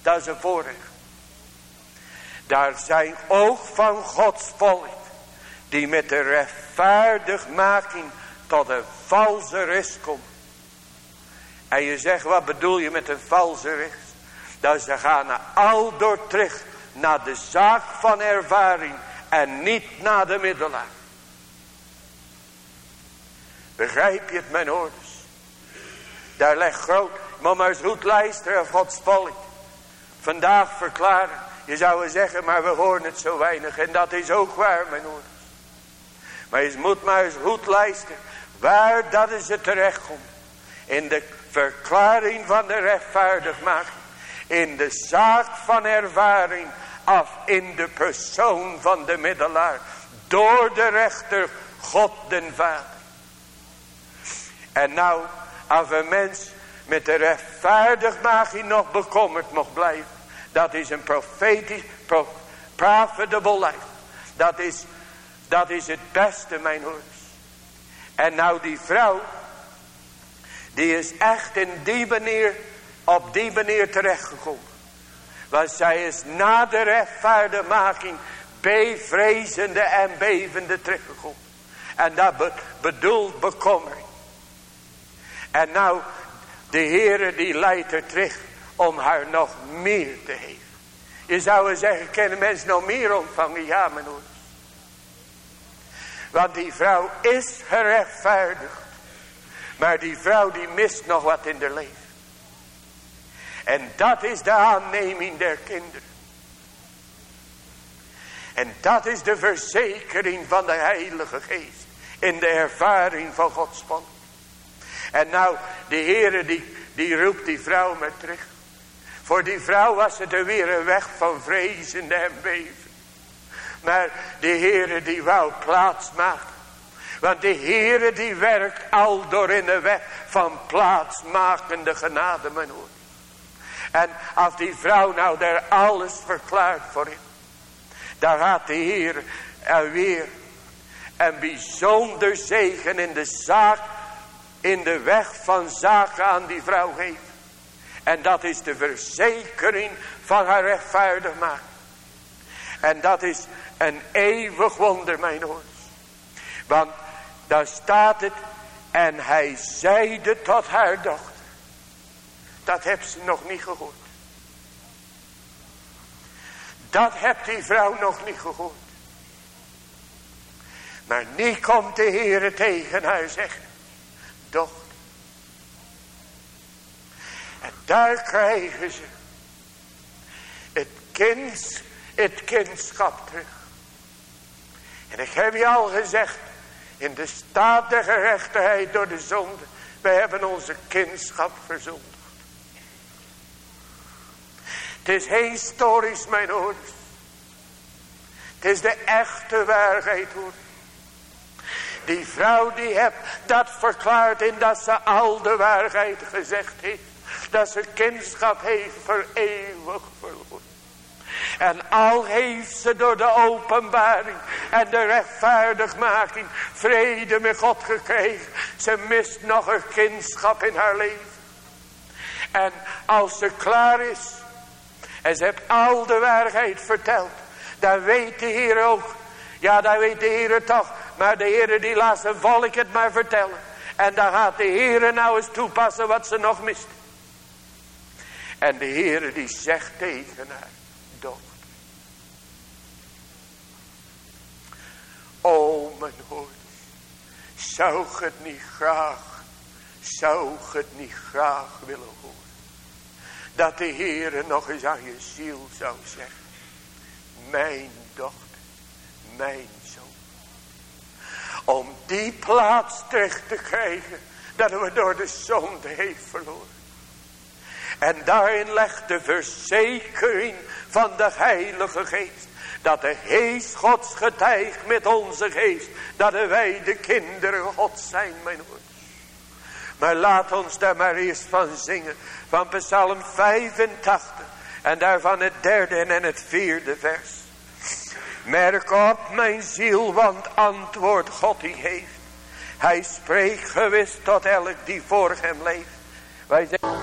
Dat is een voorrecht. Daar zijn ook van Gods volk. Die met de rechtvaardig making tot een valse rust komt. En je zegt wat bedoel je met een valse rust? Dat ze gaan al door terug naar de zaak van ervaring en niet naar de middelaar. Begrijp je het mijn ouders? Daar legt groot. Maar maar eens goed luisteren of Gods volk. Vandaag verklaren. Je zou zeggen, maar we horen het zo weinig. En dat is ook waar, mijn ouders. Maar je moet maar eens goed luisteren. Waar dat is het terechtkomt. In de verklaring van de rechtvaardigmaking. In de zaak van ervaring. Of in de persoon van de middelaar. Door de rechter God den Vader. En nou, als een mens met de rechtvaardigmaking nog bekommerd mocht blijven. Dat is een profetisch, profitable life. Dat is, dat is het beste, mijn hoors. En nou die vrouw, die is echt in die manier, op die manier terechtgekomen. Want zij is na de rechtvaardigmaking bevrezende en bevende teruggekomen. En dat bedoelt bekommering. En nou, de Heere die leidt er terug om haar nog meer te geven. Je zou zeggen, kunnen mensen nog meer ontvangen? Ja, mijn hoor. Want die vrouw is gerechtvaardigd. Maar die vrouw die mist nog wat in haar leven. En dat is de aanneming der kinderen. En dat is de verzekering van de Heilige Geest. In de ervaring van Gods volk. En nou, de Heere die, die roept die vrouw maar terug. Voor die vrouw was het er weer een weg van vrezen en beven. Maar de Heere die wou plaats maken. Want de Heere die werkt al door in de weg van plaatsmakende genade mijn. En als die vrouw nou daar alles verklaart voor hem. Daar gaat de Heer er weer een bijzonder zegen in de zaak in de weg van zaken aan die vrouw geeft. En dat is de verzekering van haar rechtvaardig maken. En dat is een eeuwig wonder, mijn oors. Want daar staat het. En hij zeide tot haar dochter. Dat heeft ze nog niet gehoord. Dat hebt die vrouw nog niet gehoord. Maar nu komt de Heer tegen haar zeggen dochter. En daar krijgen ze het kind, het kindschap terug. En ik heb je al gezegd, in de staat der gerechtigheid door de zonde, wij hebben onze kindschap verzondigd. Het is historisch, mijn ouders. Het is de echte waarheid, hoor. Die vrouw die hebt dat verklaard in dat ze al de waarheid gezegd heeft. Dat ze kindschap heeft voor eeuwig verloren. En al heeft ze door de openbaring en de rechtvaardigmaking vrede met God gekregen. Ze mist nog een kindschap in haar leven. En als ze klaar is en ze heeft al de waarheid verteld. Dan weet de Heer ook. Ja, dan weet de Heer toch maar de Heer die laat zijn volk het maar vertellen. En dan gaat de Heer nou eens toepassen wat ze nog mist. En de Heer die zegt tegen haar. Dochter. O mijn hoort. Zou het niet graag. Zou het niet graag willen. Dat de Heere nog eens aan je ziel zou zeggen. Mijn dochter, mijn zoon. Om die plaats terug te krijgen dat we door de zonde heeft verloren. En daarin legt de verzekering van de Heilige Geest. Dat de geest Gods getuigt met onze geest. Dat wij de kinderen Gods zijn, mijn woord. Maar laat ons daar maar eerst van zingen. Van Psalm 85. En daarvan het derde en het vierde vers. Merk op mijn ziel, want antwoord God die heeft. Hij spreekt gewis tot elk die voor hem leeft. Wij zeggen...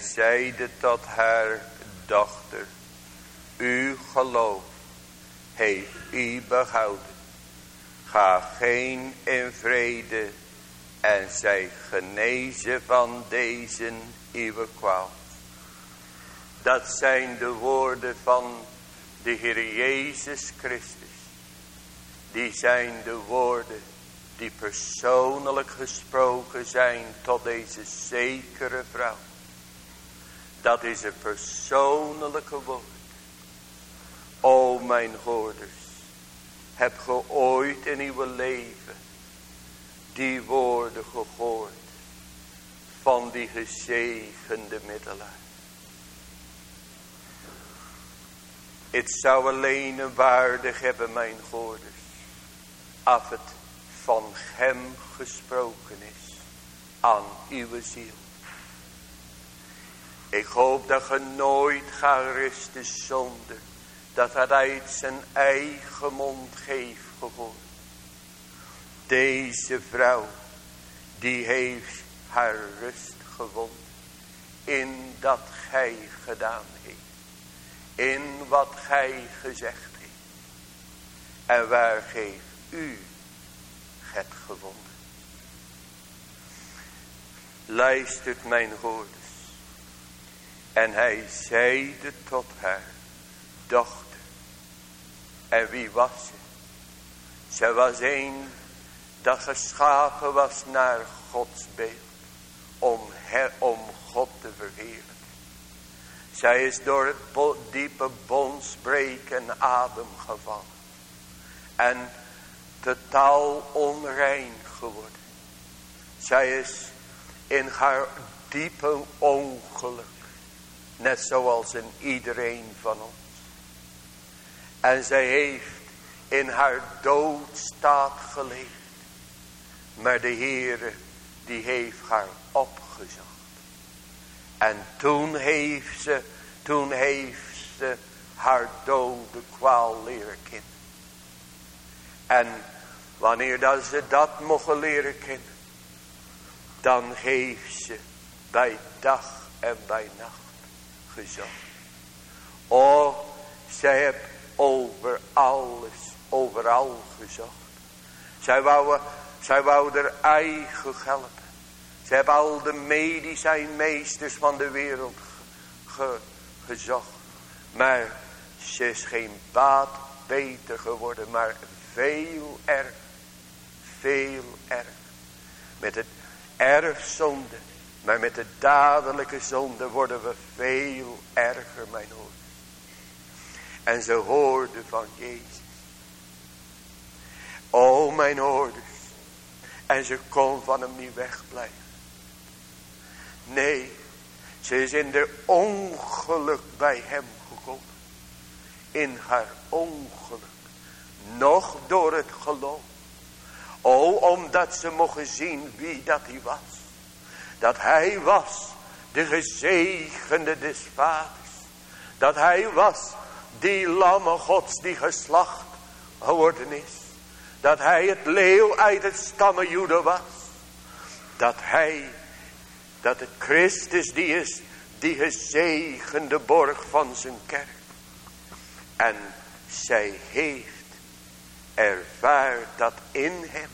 zeide tot haar dochter, uw geloof heeft u behouden. Ga geen in vrede en zij genezen van deze uw kwaal. Dat zijn de woorden van de Heer Jezus Christus. Die zijn de woorden die persoonlijk gesproken zijn tot deze zekere vrouw. Dat is een persoonlijke woord. O mijn hoorders. Heb ge ooit in uw leven die woorden gehoord van die gezegende middelaar. Het zou alleen een waardig hebben mijn hoorders. Af het van hem gesproken is aan uw ziel. Ik hoop dat je nooit gaat rusten zonder dat hij uit zijn eigen mond heeft gehoord. Deze vrouw, die heeft haar rust gewonnen in dat gij gedaan heeft. In wat gij gezegd heeft. En waar geeft u het gewonnen. Luistert mijn woorden. En hij zeide tot haar, dochter. En wie was ze? Ze was een dat geschapen was naar Gods beeld. Om, om God te verheerlijken. Zij is door het diepe bondsbreken adem gevallen. En totaal onrein geworden. Zij is in haar diepe ongeluk. Net zoals in iedereen van ons. En zij heeft in haar doodstaat geleefd. Maar de Heere die heeft haar opgezocht. En toen heeft ze, toen heeft ze haar dode kwaal leren kennen. En wanneer dat ze dat mogen leren kennen. Dan heeft ze bij dag en bij nacht gezocht. Oh, zij heeft over alles, overal gezocht. Zij wou, zij wou er eigen helpen. Ze hebben al de medicijnmeesters van de wereld gezocht. Maar ze is geen baat beter geworden, maar veel erg. Veel erg. Met het erfzonde, maar met de dadelijke zonde worden we veel erger, mijn hoor. En ze hoorde van Jezus. O mijn hoorders. En ze kon van hem niet wegblijven. Nee, ze is in de ongeluk bij hem gekomen. In haar ongeluk. Nog door het geloof. O, omdat ze mochten zien wie dat hij was. Dat hij was de gezegende des vaders. Dat hij was die lamme gods die geslacht geworden is. Dat hij het leeuw uit het stammen Jude was. Dat hij, dat het Christus die is, die gezegende borg van zijn kerk. En zij heeft ervaard dat in hem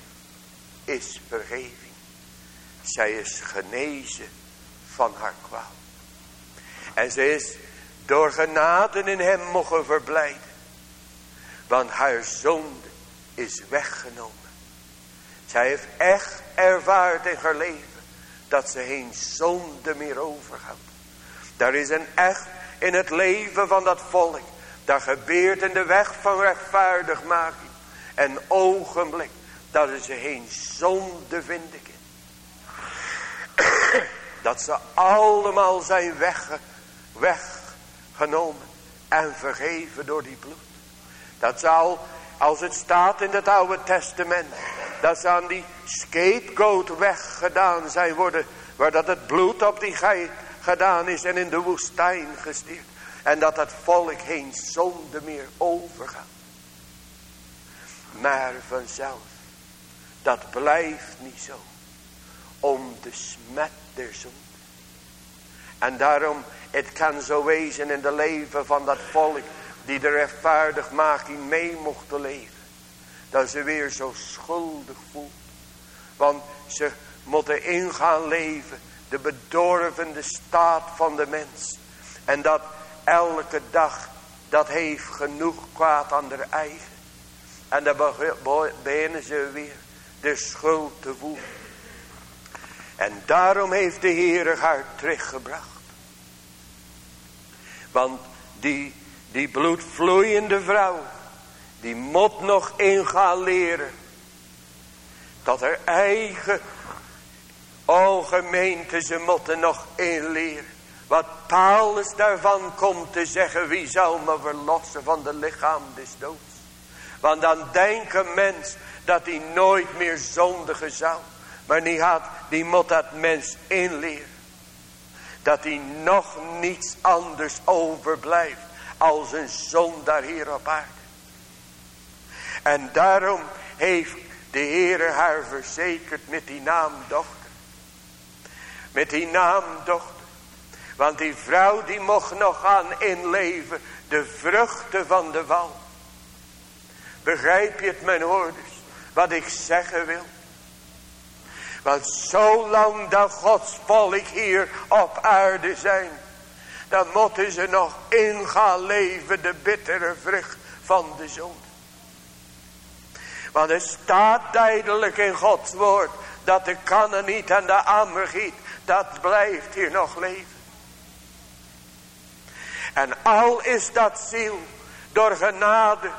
is vergeving. Zij is genezen van haar kwaal. En zij is door genade in hem mogen verblijden. Want haar zonde is weggenomen. Zij heeft echt ervaard in haar leven dat ze geen zonde meer overhoudt. Daar is een echt in het leven van dat volk. Dat gebeurt in de weg van rechtvaardigmaking. Een ogenblik dat ze geen zonde vinden. *coughs* Dat ze allemaal zijn wegge, weg genomen en vergeven door die bloed. Dat zal, als het staat in het Oude Testament, dat ze aan die scapegoat weggedaan zijn worden, waar dat het bloed op die geit gedaan is en in de woestijn gesteerd. En dat het volk geen zonde meer overgaat. Maar vanzelf, dat blijft niet zo. Om de smet der zonde. En daarom het kan zo wezen in de leven van dat volk die de rechtvaardigmaking mee mocht leven. Dat ze weer zo schuldig voelt. Want ze moeten ingaan leven. De bedorvende staat van de mens. En dat elke dag dat heeft genoeg kwaad aan haar eigen. En dan beginnen ze weer de schuld te voelen. En daarom heeft de Heer haar teruggebracht. Want die, die bloedvloeiende vrouw. Die moet nog in gaan leren. Dat haar eigen. O gemeente ze moeten nog inleren. Wat Paulus daarvan komt te zeggen. Wie zou me verlossen van de lichaam des doods. Want dan denkt een mens dat hij nooit meer zondigen zou. Maar die, had, die moet dat mens inleren dat hij nog niets anders overblijft als een zondaar hier op aarde. En daarom heeft de Heer haar verzekerd met die naam dochter. Met die naam dochter. Want die vrouw die mocht nog gaan inleven de vruchten van de wal. Begrijp je het mijn hoorders wat ik zeggen wil? Want zolang dat Gods volk hier op aarde zijn. Dan moeten ze nog in gaan leven de bittere vrucht van de zonde. Want er staat duidelijk in Gods woord. Dat de kannen niet en de ammergiet. Dat blijft hier nog leven. En al is dat ziel door genade.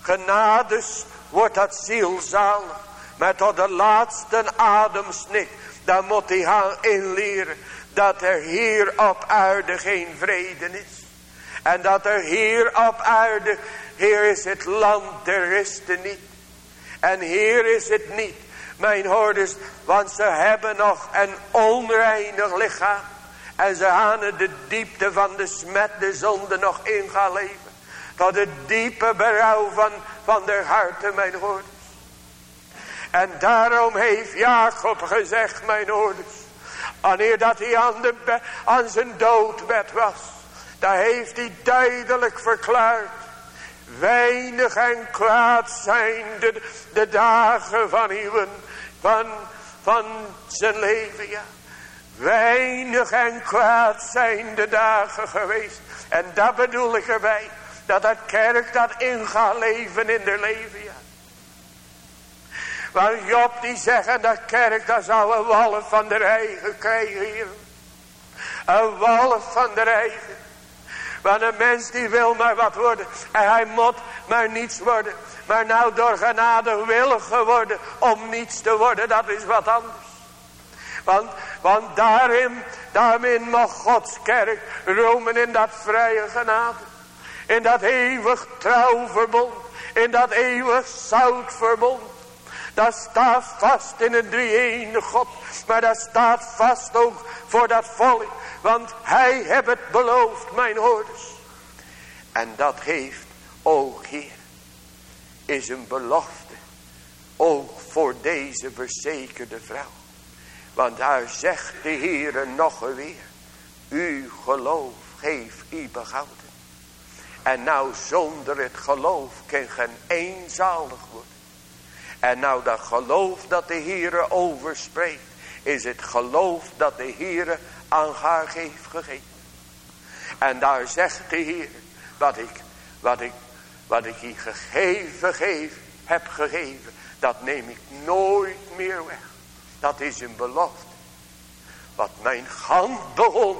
Genades wordt dat ziel zalig. Maar tot de laatste ademsnik. Dan moet hij gaan inleren. Dat er hier op aarde geen vrede is. En dat er hier op aarde. Hier is het land der rusten niet. En hier is het niet. Mijn hoorders. Want ze hebben nog een onreinig lichaam. En ze gaan de diepte van de smet, de zonde nog in gaan leven. Tot het diepe berouw van, van de harten, mijn hoorders. En daarom heeft Jacob gezegd, mijn hoorders. Wanneer dat hij aan, de, aan zijn doodbed was. Daar heeft hij duidelijk verklaard. Weinig en kwaad zijn de, de dagen van uw, van, van zijn leven. Weinig en kwaad zijn de dagen geweest. En dat bedoel ik erbij. Dat het kerk dat in leven in de leven. Want Job die zeggen dat kerk dat zou een wolf van de eigen krijgen. Een wolf van de eigen. Want een mens die wil maar wat worden. En hij moet maar niets worden. Maar nou door genade willig geworden om niets te worden. Dat is wat anders. Want, want daarin, daarin mag Gods kerk roemen in dat vrije genade. In dat eeuwig trouwverbond. In dat eeuwig zoutverbond. Dat staat vast in een drie God. Maar dat staat vast ook voor dat volk. Want hij heeft het beloofd, mijn hoorders. En dat heeft, o Heer, is een belofte. Ook voor deze verzekerde vrouw. Want daar zegt de Heer nog weer. Uw geloof heeft u behouden. En nou zonder het geloof kan geen eenzalig worden. En nou dat geloof dat de Heer overspreekt. Is het geloof dat de Heer aan haar heeft gegeven. En daar zegt de Heer. Wat ik, wat ik, wat ik je gegeven geef, heb gegeven. Dat neem ik nooit meer weg. Dat is een belofte. Wat mijn hand begon.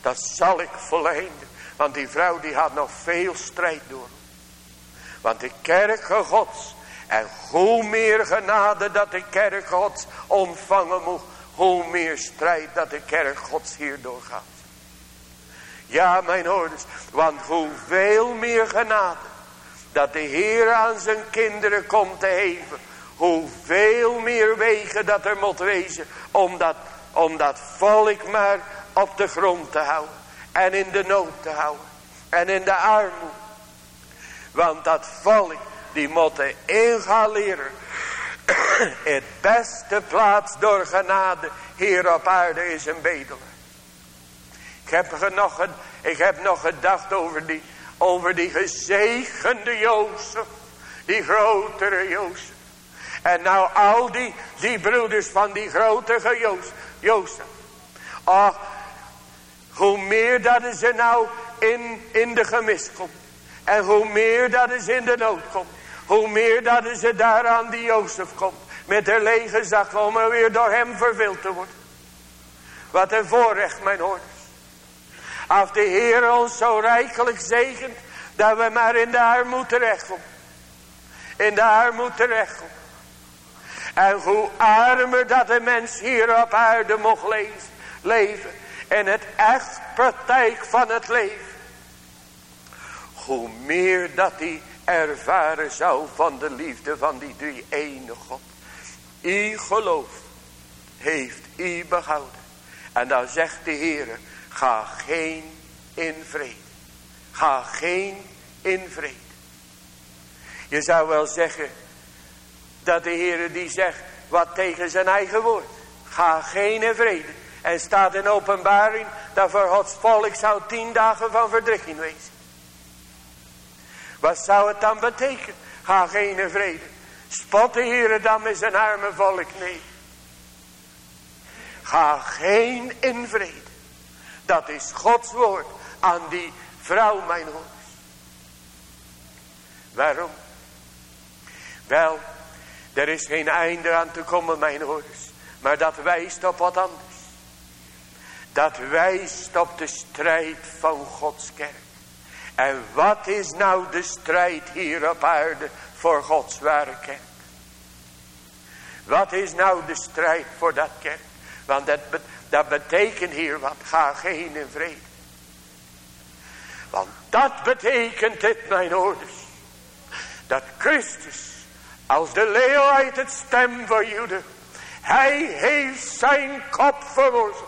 Dat zal ik volleinden. Want die vrouw die had nog veel strijd door. Want de kerk gods. En hoe meer genade dat de kerk gods ontvangen moet. Hoe meer strijd dat de kerk gods hierdoor gaat. Ja mijn hoorders. Want hoeveel meer genade. Dat de Heer aan zijn kinderen komt te heven. Hoeveel meer wegen dat er moet wezen. Om dat, om dat volk maar op de grond te houden. En in de nood te houden. En in de armoede. Want dat volk die moeten leren. Het beste plaats door genade hier op aarde is een bedelaar. Ik heb, nog, ik heb nog gedacht over die, over die gezegende Jozef. Die grotere Jozef. En nou al die, die broeders van die grotere Jozef. Jozef. Hoe meer dat ze nou in, in de gemis komt. En hoe meer dat is in de nood komt. Hoe meer dat ze daar aan die Jozef komt. Met de lege zak om er weer door hem vervuld te worden. Wat een voorrecht mijn hoorders. Als de Heer ons zo rijkelijk zegent. Dat we maar in de armoede terechtkomen. In de armoede terechtkomen. En hoe armer dat de mens hier op aarde mocht leven. In het echt praktijk van het leven. Hoe meer dat hij ervaren zou van de liefde van die drie ene God. I geloof heeft i behouden. En dan zegt de Heer, ga geen in vrede. Ga geen in vrede. Je zou wel zeggen dat de Heer die zegt wat tegen zijn eigen woord. Ga geen in vrede. En staat in openbaring dat voor Gods zou tien dagen van verdrukking wezen. Wat zou het dan betekenen? Ga geen vrede. Spot de Heer dan met zijn arme volk? Nee. Ga geen in vrede. Dat is Gods woord aan die vrouw mijn hoors. Waarom? Wel, er is geen einde aan te komen mijn hoors. Maar dat wijst op wat anders. Dat wijst op de strijd van Gods kerk. En wat is nou de strijd hier op aarde voor Gods ware kerk? Wat is nou de strijd voor dat kerk? Want dat, dat betekent hier wat. Ga geen in vrede. Want dat betekent dit mijn ouders. Dat Christus als de leeuw uit het stem van Jude. Hij heeft zijn kop verworzen.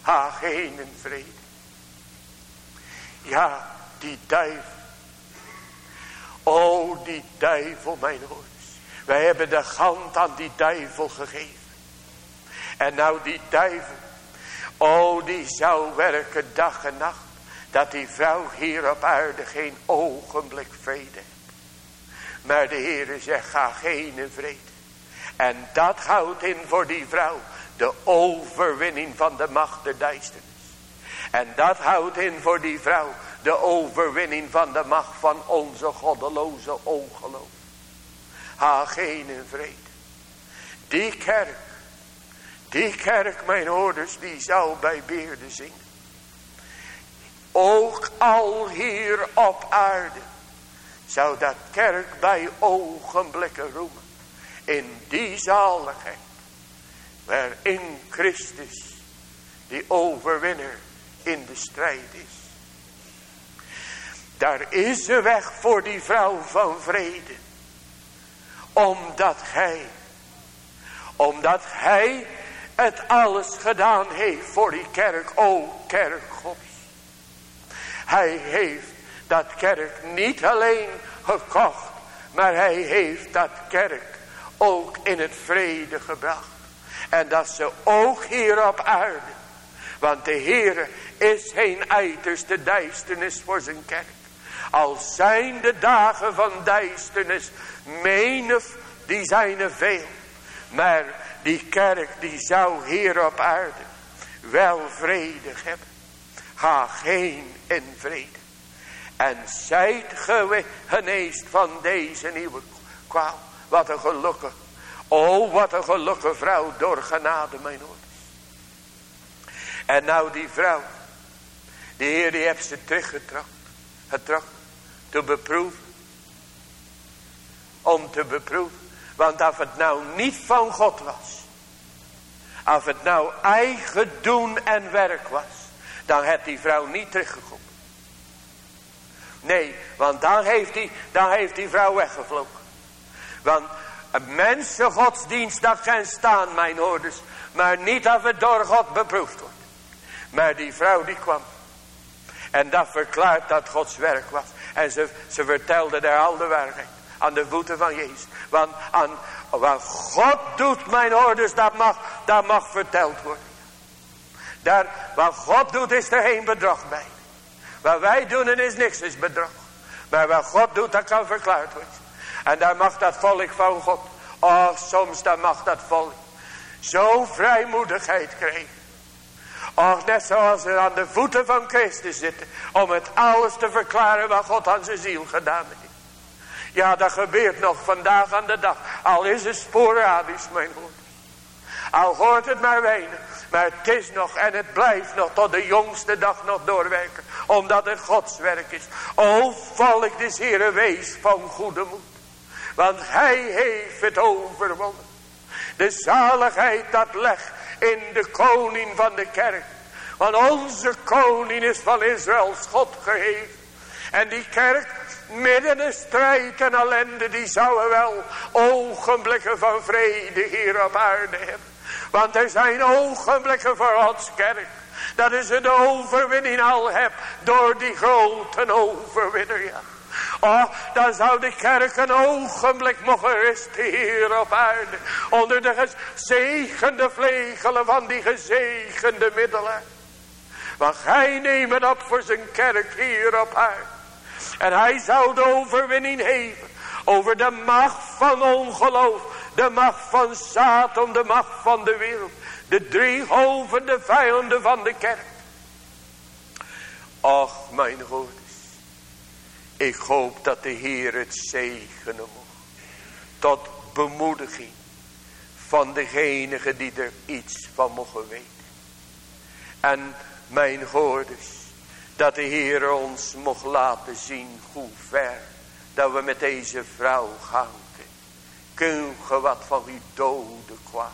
Ha geen in vrede. Ja, die duivel. O, die duivel, mijn ouders. Wij hebben de hand aan die duivel gegeven. En nou die duivel. O, die zou werken dag en nacht. Dat die vrouw hier op aarde geen ogenblik vrede heeft. Maar de Heere zegt, ga geen vrede. En dat houdt in voor die vrouw de overwinning van de macht der duisternis. En dat houdt in voor die vrouw de overwinning van de macht van onze goddeloze ongeloof. Ha, geen vrede. Die kerk, die kerk, mijn ouders, die zou bij Beerde zingen. Ook al hier op aarde zou dat kerk bij ogenblikken roemen. In die zaligheid. Waarin Christus die overwinner in de strijd is. Daar is een weg voor die vrouw van vrede. Omdat hij, omdat hij het alles gedaan heeft voor die kerk, o kerk gods. Hij heeft dat kerk niet alleen gekocht, maar hij heeft dat kerk ook in het vrede gebracht. En dat ze ook hier op aarde, want de Heer is geen uiterste duisternis voor zijn kerk. Al zijn de dagen van duisternis menig, die zijn er veel. Maar die kerk die zou hier op aarde wel vrede hebben. Ga geen in vrede. En zijt geneest van deze nieuwe kwaal. Wat een gelukkig. Oh, wat een gelukkige vrouw door genade, mijn ouders. En nou die vrouw. De Heer die heeft ze teruggetrokken. Getrokken. Te beproeven. Om te beproeven. Want als het nou niet van God was. Als het nou eigen doen en werk was. Dan had die vrouw niet teruggekomen. Nee, want dan heeft die, dan heeft die vrouw weggevlogen. Want een mensengodsdienst dat kan staan, mijn ouders. Maar niet dat het door God beproefd wordt. Maar die vrouw die kwam. En dat verklaart dat Gods werk was. En ze, ze vertelde daar al de waarheid. Aan de voeten van Jezus. Want aan, wat God doet, mijn ouders, dat mag, dat mag verteld worden. Daar, wat God doet, is er geen bedrog bij. Wat wij doen is niks, is bedrog. Maar wat God doet, dat kan verklaard worden. En daar mag dat volk van God. Oh, soms dan mag dat volk. Zo vrijmoedigheid krijgen. Och, net zoals ze aan de voeten van Christus zitten. Om het alles te verklaren wat God aan zijn ziel gedaan heeft. Ja, dat gebeurt nog vandaag aan de dag. Al is het sporadisch, mijn God. Al hoort het maar weinig. Maar het is nog en het blijft nog tot de jongste dag nog doorwerken. Omdat het Gods werk is. O volk des Heeren wees van goede moed. Want hij heeft het overwonnen. De zaligheid dat legt in de koning van de kerk. Want onze koning is van Israëls God geheven. En die kerk midden in strijd en ellende die zouden wel ogenblikken van vrede hier op aarde hebben. Want er zijn ogenblikken voor ons kerk. Dat is een overwinning al heb door die grote overwinner. Ja. Oh, dan zou de kerk een ogenblik mogen rusten hier op aarde. Onder de gezegende vlegelen van die gezegende middelen. Want hij neemt het op voor zijn kerk hier op aarde. En hij zou de overwinning geven over de macht van ongeloof de macht van Satan, de macht van de wereld. De drie de vijanden van de kerk. Ach, mijn goeders. Ik hoop dat de Heer het zegenen mocht. Tot bemoediging van degenigen die er iets van mogen weten. En mijn hoorders, dat de Heer ons mocht laten zien hoe ver dat we met deze vrouw gaan Kun ge wat van die dode kwaal.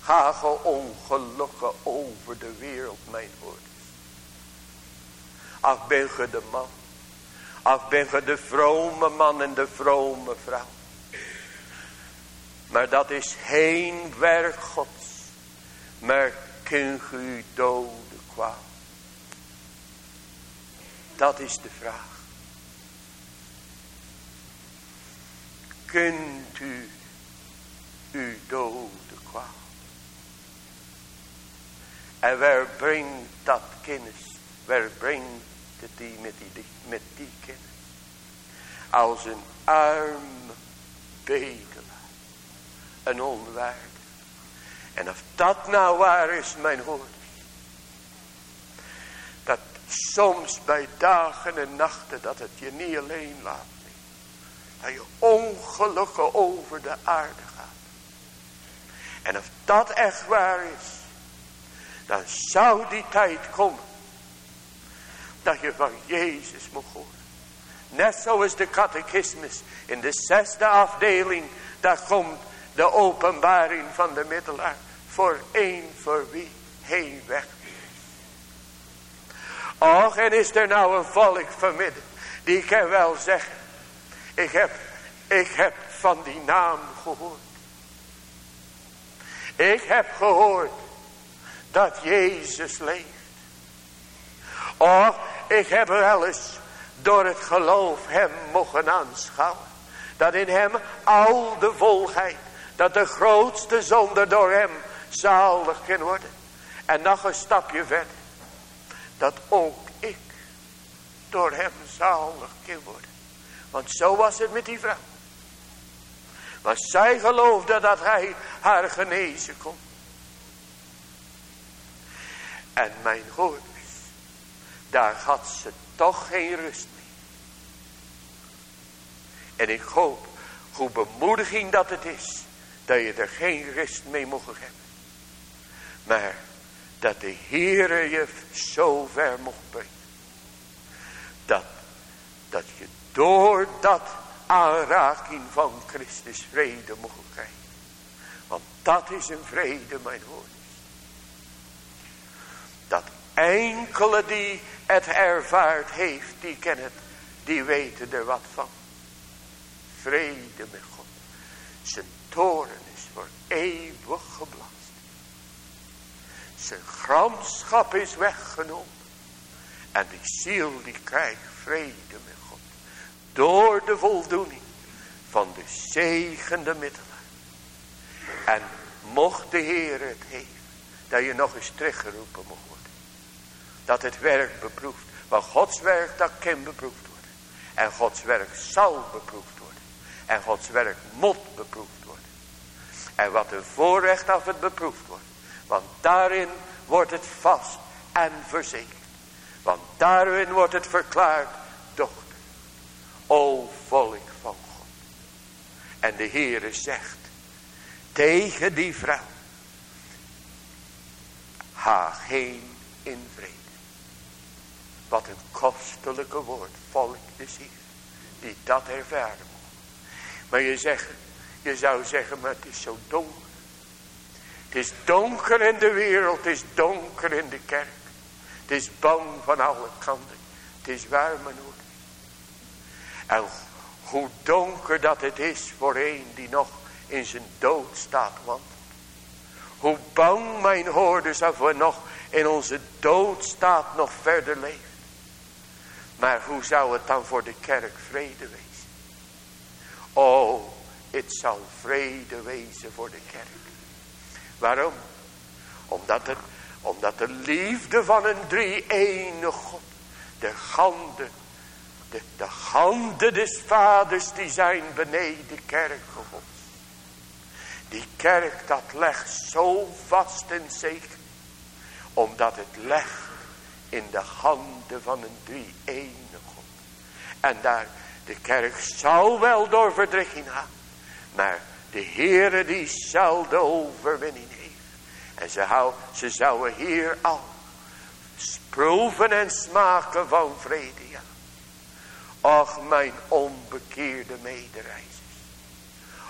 Ga ge ongelukken over de wereld, mijn hoorders. Ach, ben ge de man. Ach, ben ge de vrome man en de vrome vrouw. Maar dat is geen werk gods. Maar kun ge u dode kwaal. Dat is de vraag. Kunt u uw dode kwaal? En waar brengt dat kennis? Waar brengt het die met die, met die? Als een arm bedelaar. Een onwaarde. En of dat nou waar is, mijn hoorders. Dat soms bij dagen en nachten dat het je niet alleen laat. Dat je ongelukken over de aarde gaat. En of dat echt waar is. Dan zou die tijd komen. Dat je van Jezus moet horen. Net zoals de catechismus in de zesde afdeling. Daar komt de openbaring van de middelaar. Voor één voor wie heen weg Och, en is er nou een volk vanmiddag. Die kan wel zeggen. Ik heb, ik heb van die naam gehoord. Ik heb gehoord dat Jezus leeft. Och, ik heb wel eens door het geloof hem mogen aanschouwen. Dat in hem al de volheid, dat de grootste zonde door hem zalig kan worden. En nog een stapje verder. Dat ook ik door hem zalig kan worden. Want zo was het met die vrouw. Maar zij geloofde dat hij haar genezen kon. En mijn hoorders, daar had ze toch geen rust mee. En ik hoop, hoe bemoediging dat het is, dat je er geen rust mee mocht hebben. Maar dat de Heere je zo ver mocht brengen. Dat, dat je door dat aanraking van Christus vrede mocht krijgen. Want dat is een vrede, mijn hoor. Dat enkele die het ervaard heeft, die kennen het, die weten er wat van. Vrede met God. Zijn toren is voor eeuwig geblast. Zijn gramschap is weggenomen. En die ziel die krijgt vrede met God. Door de voldoening van de zegende middelen. En mocht de Heer het geven. Dat je nog eens teruggeroepen moet worden. Dat het werk beproeft. Want Gods werk dat kan beproefd worden. En Gods werk zal beproefd worden. En Gods werk moet beproefd worden. En wat een voorrecht af het beproefd wordt. Want daarin wordt het vast en verzekerd. Want daarin wordt het verklaard, dochter. O volk van God. En de Heere zegt tegen die vrouw. Ga geen in vrede. Wat een kostelijke woord, volk is hier. Die dat ervaren moet. Maar je, zegt, je zou zeggen, maar het is zo donker. Het is donker in de wereld, het is donker in de kerk. Het is bang van alle kanten. Het is waar, mijn. En hoe donker dat het is voor een die nog in zijn dood staat wandelt. Hoe bang, mijn hoorders, dat we nog in onze doodstaat nog verder leven. Maar hoe zou het dan voor de kerk vrede wezen? Oh, het zal vrede wezen voor de kerk. Waarom? Omdat, het, omdat de liefde van een drie-ene God, de handen, de, de handen des vaders die zijn beneden de kerk geholpen. Die kerk dat legt zo vast en zeker. Omdat het legt in de handen van een drie-ene God. En daar, de kerk zal wel door verdrukking gaan. Maar de Heere die zal de overwinning heeft. En ze, hou, ze zouden hier al proeven en smaken van vrede. Ja. Och mijn onbekeerde medereizers.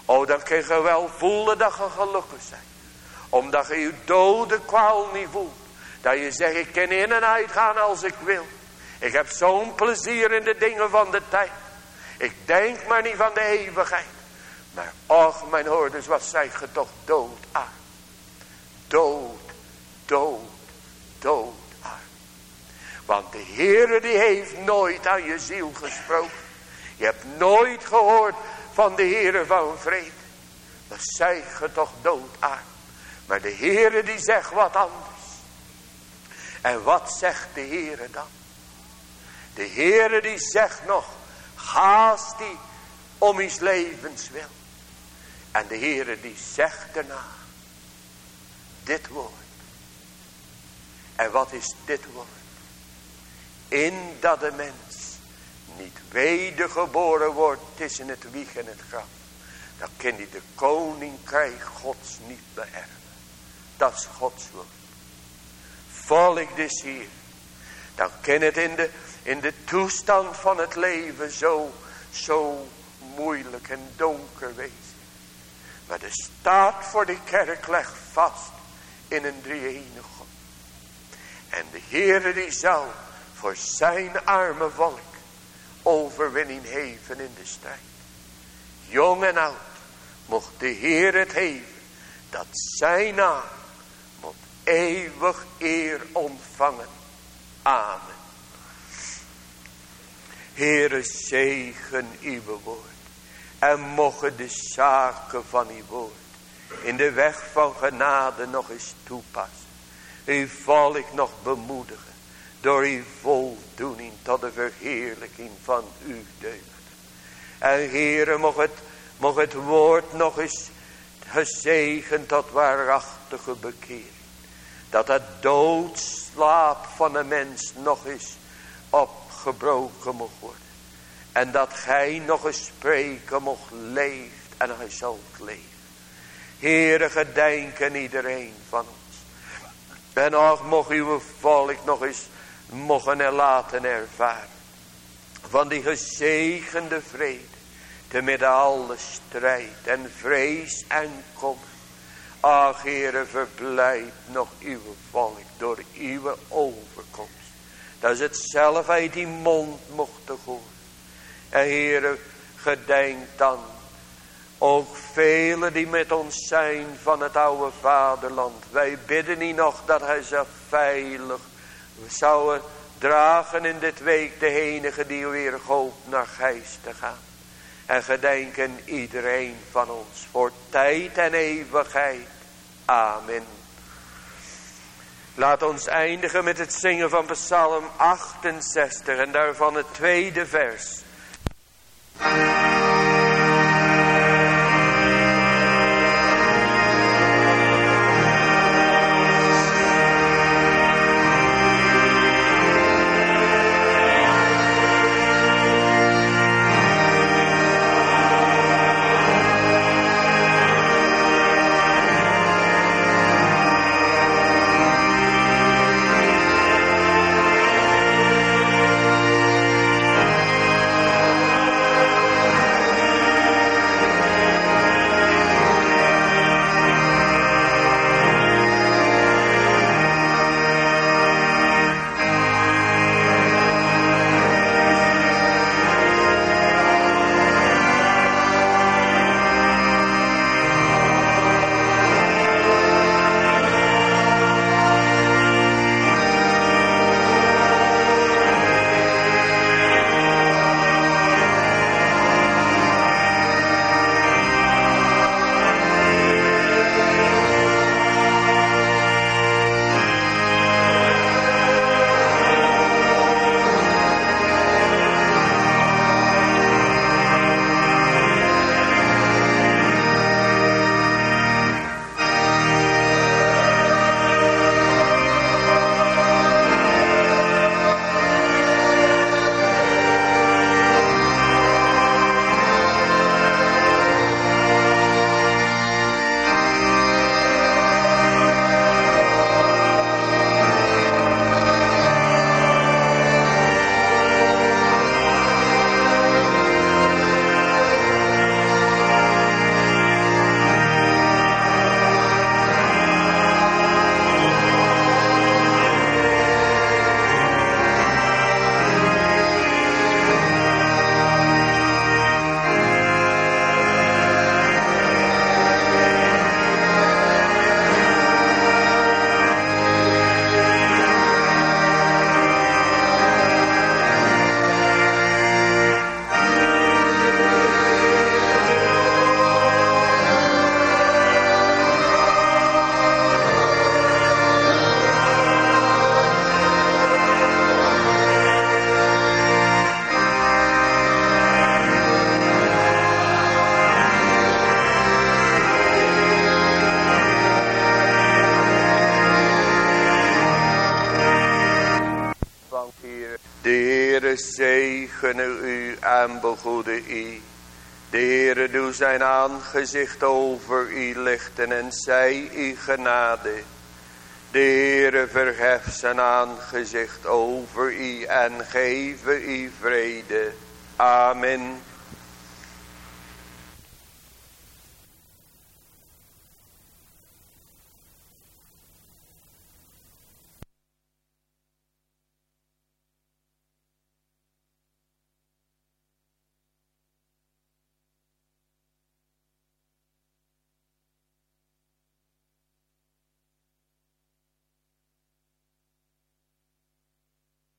Oh, dan kun je wel voelen dat je gelukkig bent. Omdat je je dode kwaal niet voelt. Dat je zegt, ik kan in en uit gaan als ik wil. Ik heb zo'n plezier in de dingen van de tijd. Ik denk maar niet van de eeuwigheid. Maar och, mijn hoorders, wat zijt ge toch dood aan. Dood, dood, dood aan. Want de Heere die heeft nooit aan je ziel gesproken. Je hebt nooit gehoord van de Heere van vrede. Dan zijt ge toch dood aan. Maar de Heere die zegt wat anders. En wat zegt de Heere dan? De Heere die zegt nog, haast die om iets levens wil. En de Heere die zegt daarna, dit woord. En wat is dit woord? In dat de mens niet wedergeboren wordt tussen het wieg en het graf. Dan kan hij de koninkrijk gods niet beërven. Dat is gods woord. Volk dus hier. Dan kan het in de, in de toestand van het leven zo, zo moeilijk en donker wezen. Maar de staat voor de kerk legt vast in een drie God. En de Heere die zal voor zijn arme volk overwinning geven in de strijd. Jong en oud mocht de Heer het geven dat zijn naam eeuwig eer ontvangen. Amen. Heere zegen uw woord. En mogen de zaken van uw woord in de weg van genade nog eens toepassen. Uw volk nog bemoedigen door uw voldoening tot de verheerlijking van uw deugd. En Heere, mocht het, het woord nog eens gezegend tot waarachtige bekering. Dat het doodslaap van een mens nog eens opgebroken mocht worden. En dat gij nog eens spreken mocht leeft en hij zult leven. Heere, gedenken iedereen van ons. En ook mocht uw volk nog eens mogen laten ervaren. Van die gezegende vrede. Te midden alle strijd en vrees en kom. Ach, Heere, verblijd nog uw volk door uw overkomst. Dat is het zelf uit die mond mocht te horen. En Heere, gedenk dan ook velen die met ons zijn van het oude vaderland. Wij bidden niet nog dat hij ze veilig zouden dragen in dit week de enige die weer hoopt naar Gijs te gaan. En gedenken iedereen van ons voor tijd en eeuwigheid. Amen. Laat ons eindigen met het zingen van Psalm 68 en daarvan het tweede vers. Zegene u en begoede u. De Heere doe zijn aangezicht over u lichten en zij u genade. De Heere verheft zijn aangezicht over u en geven u vrede. Amen.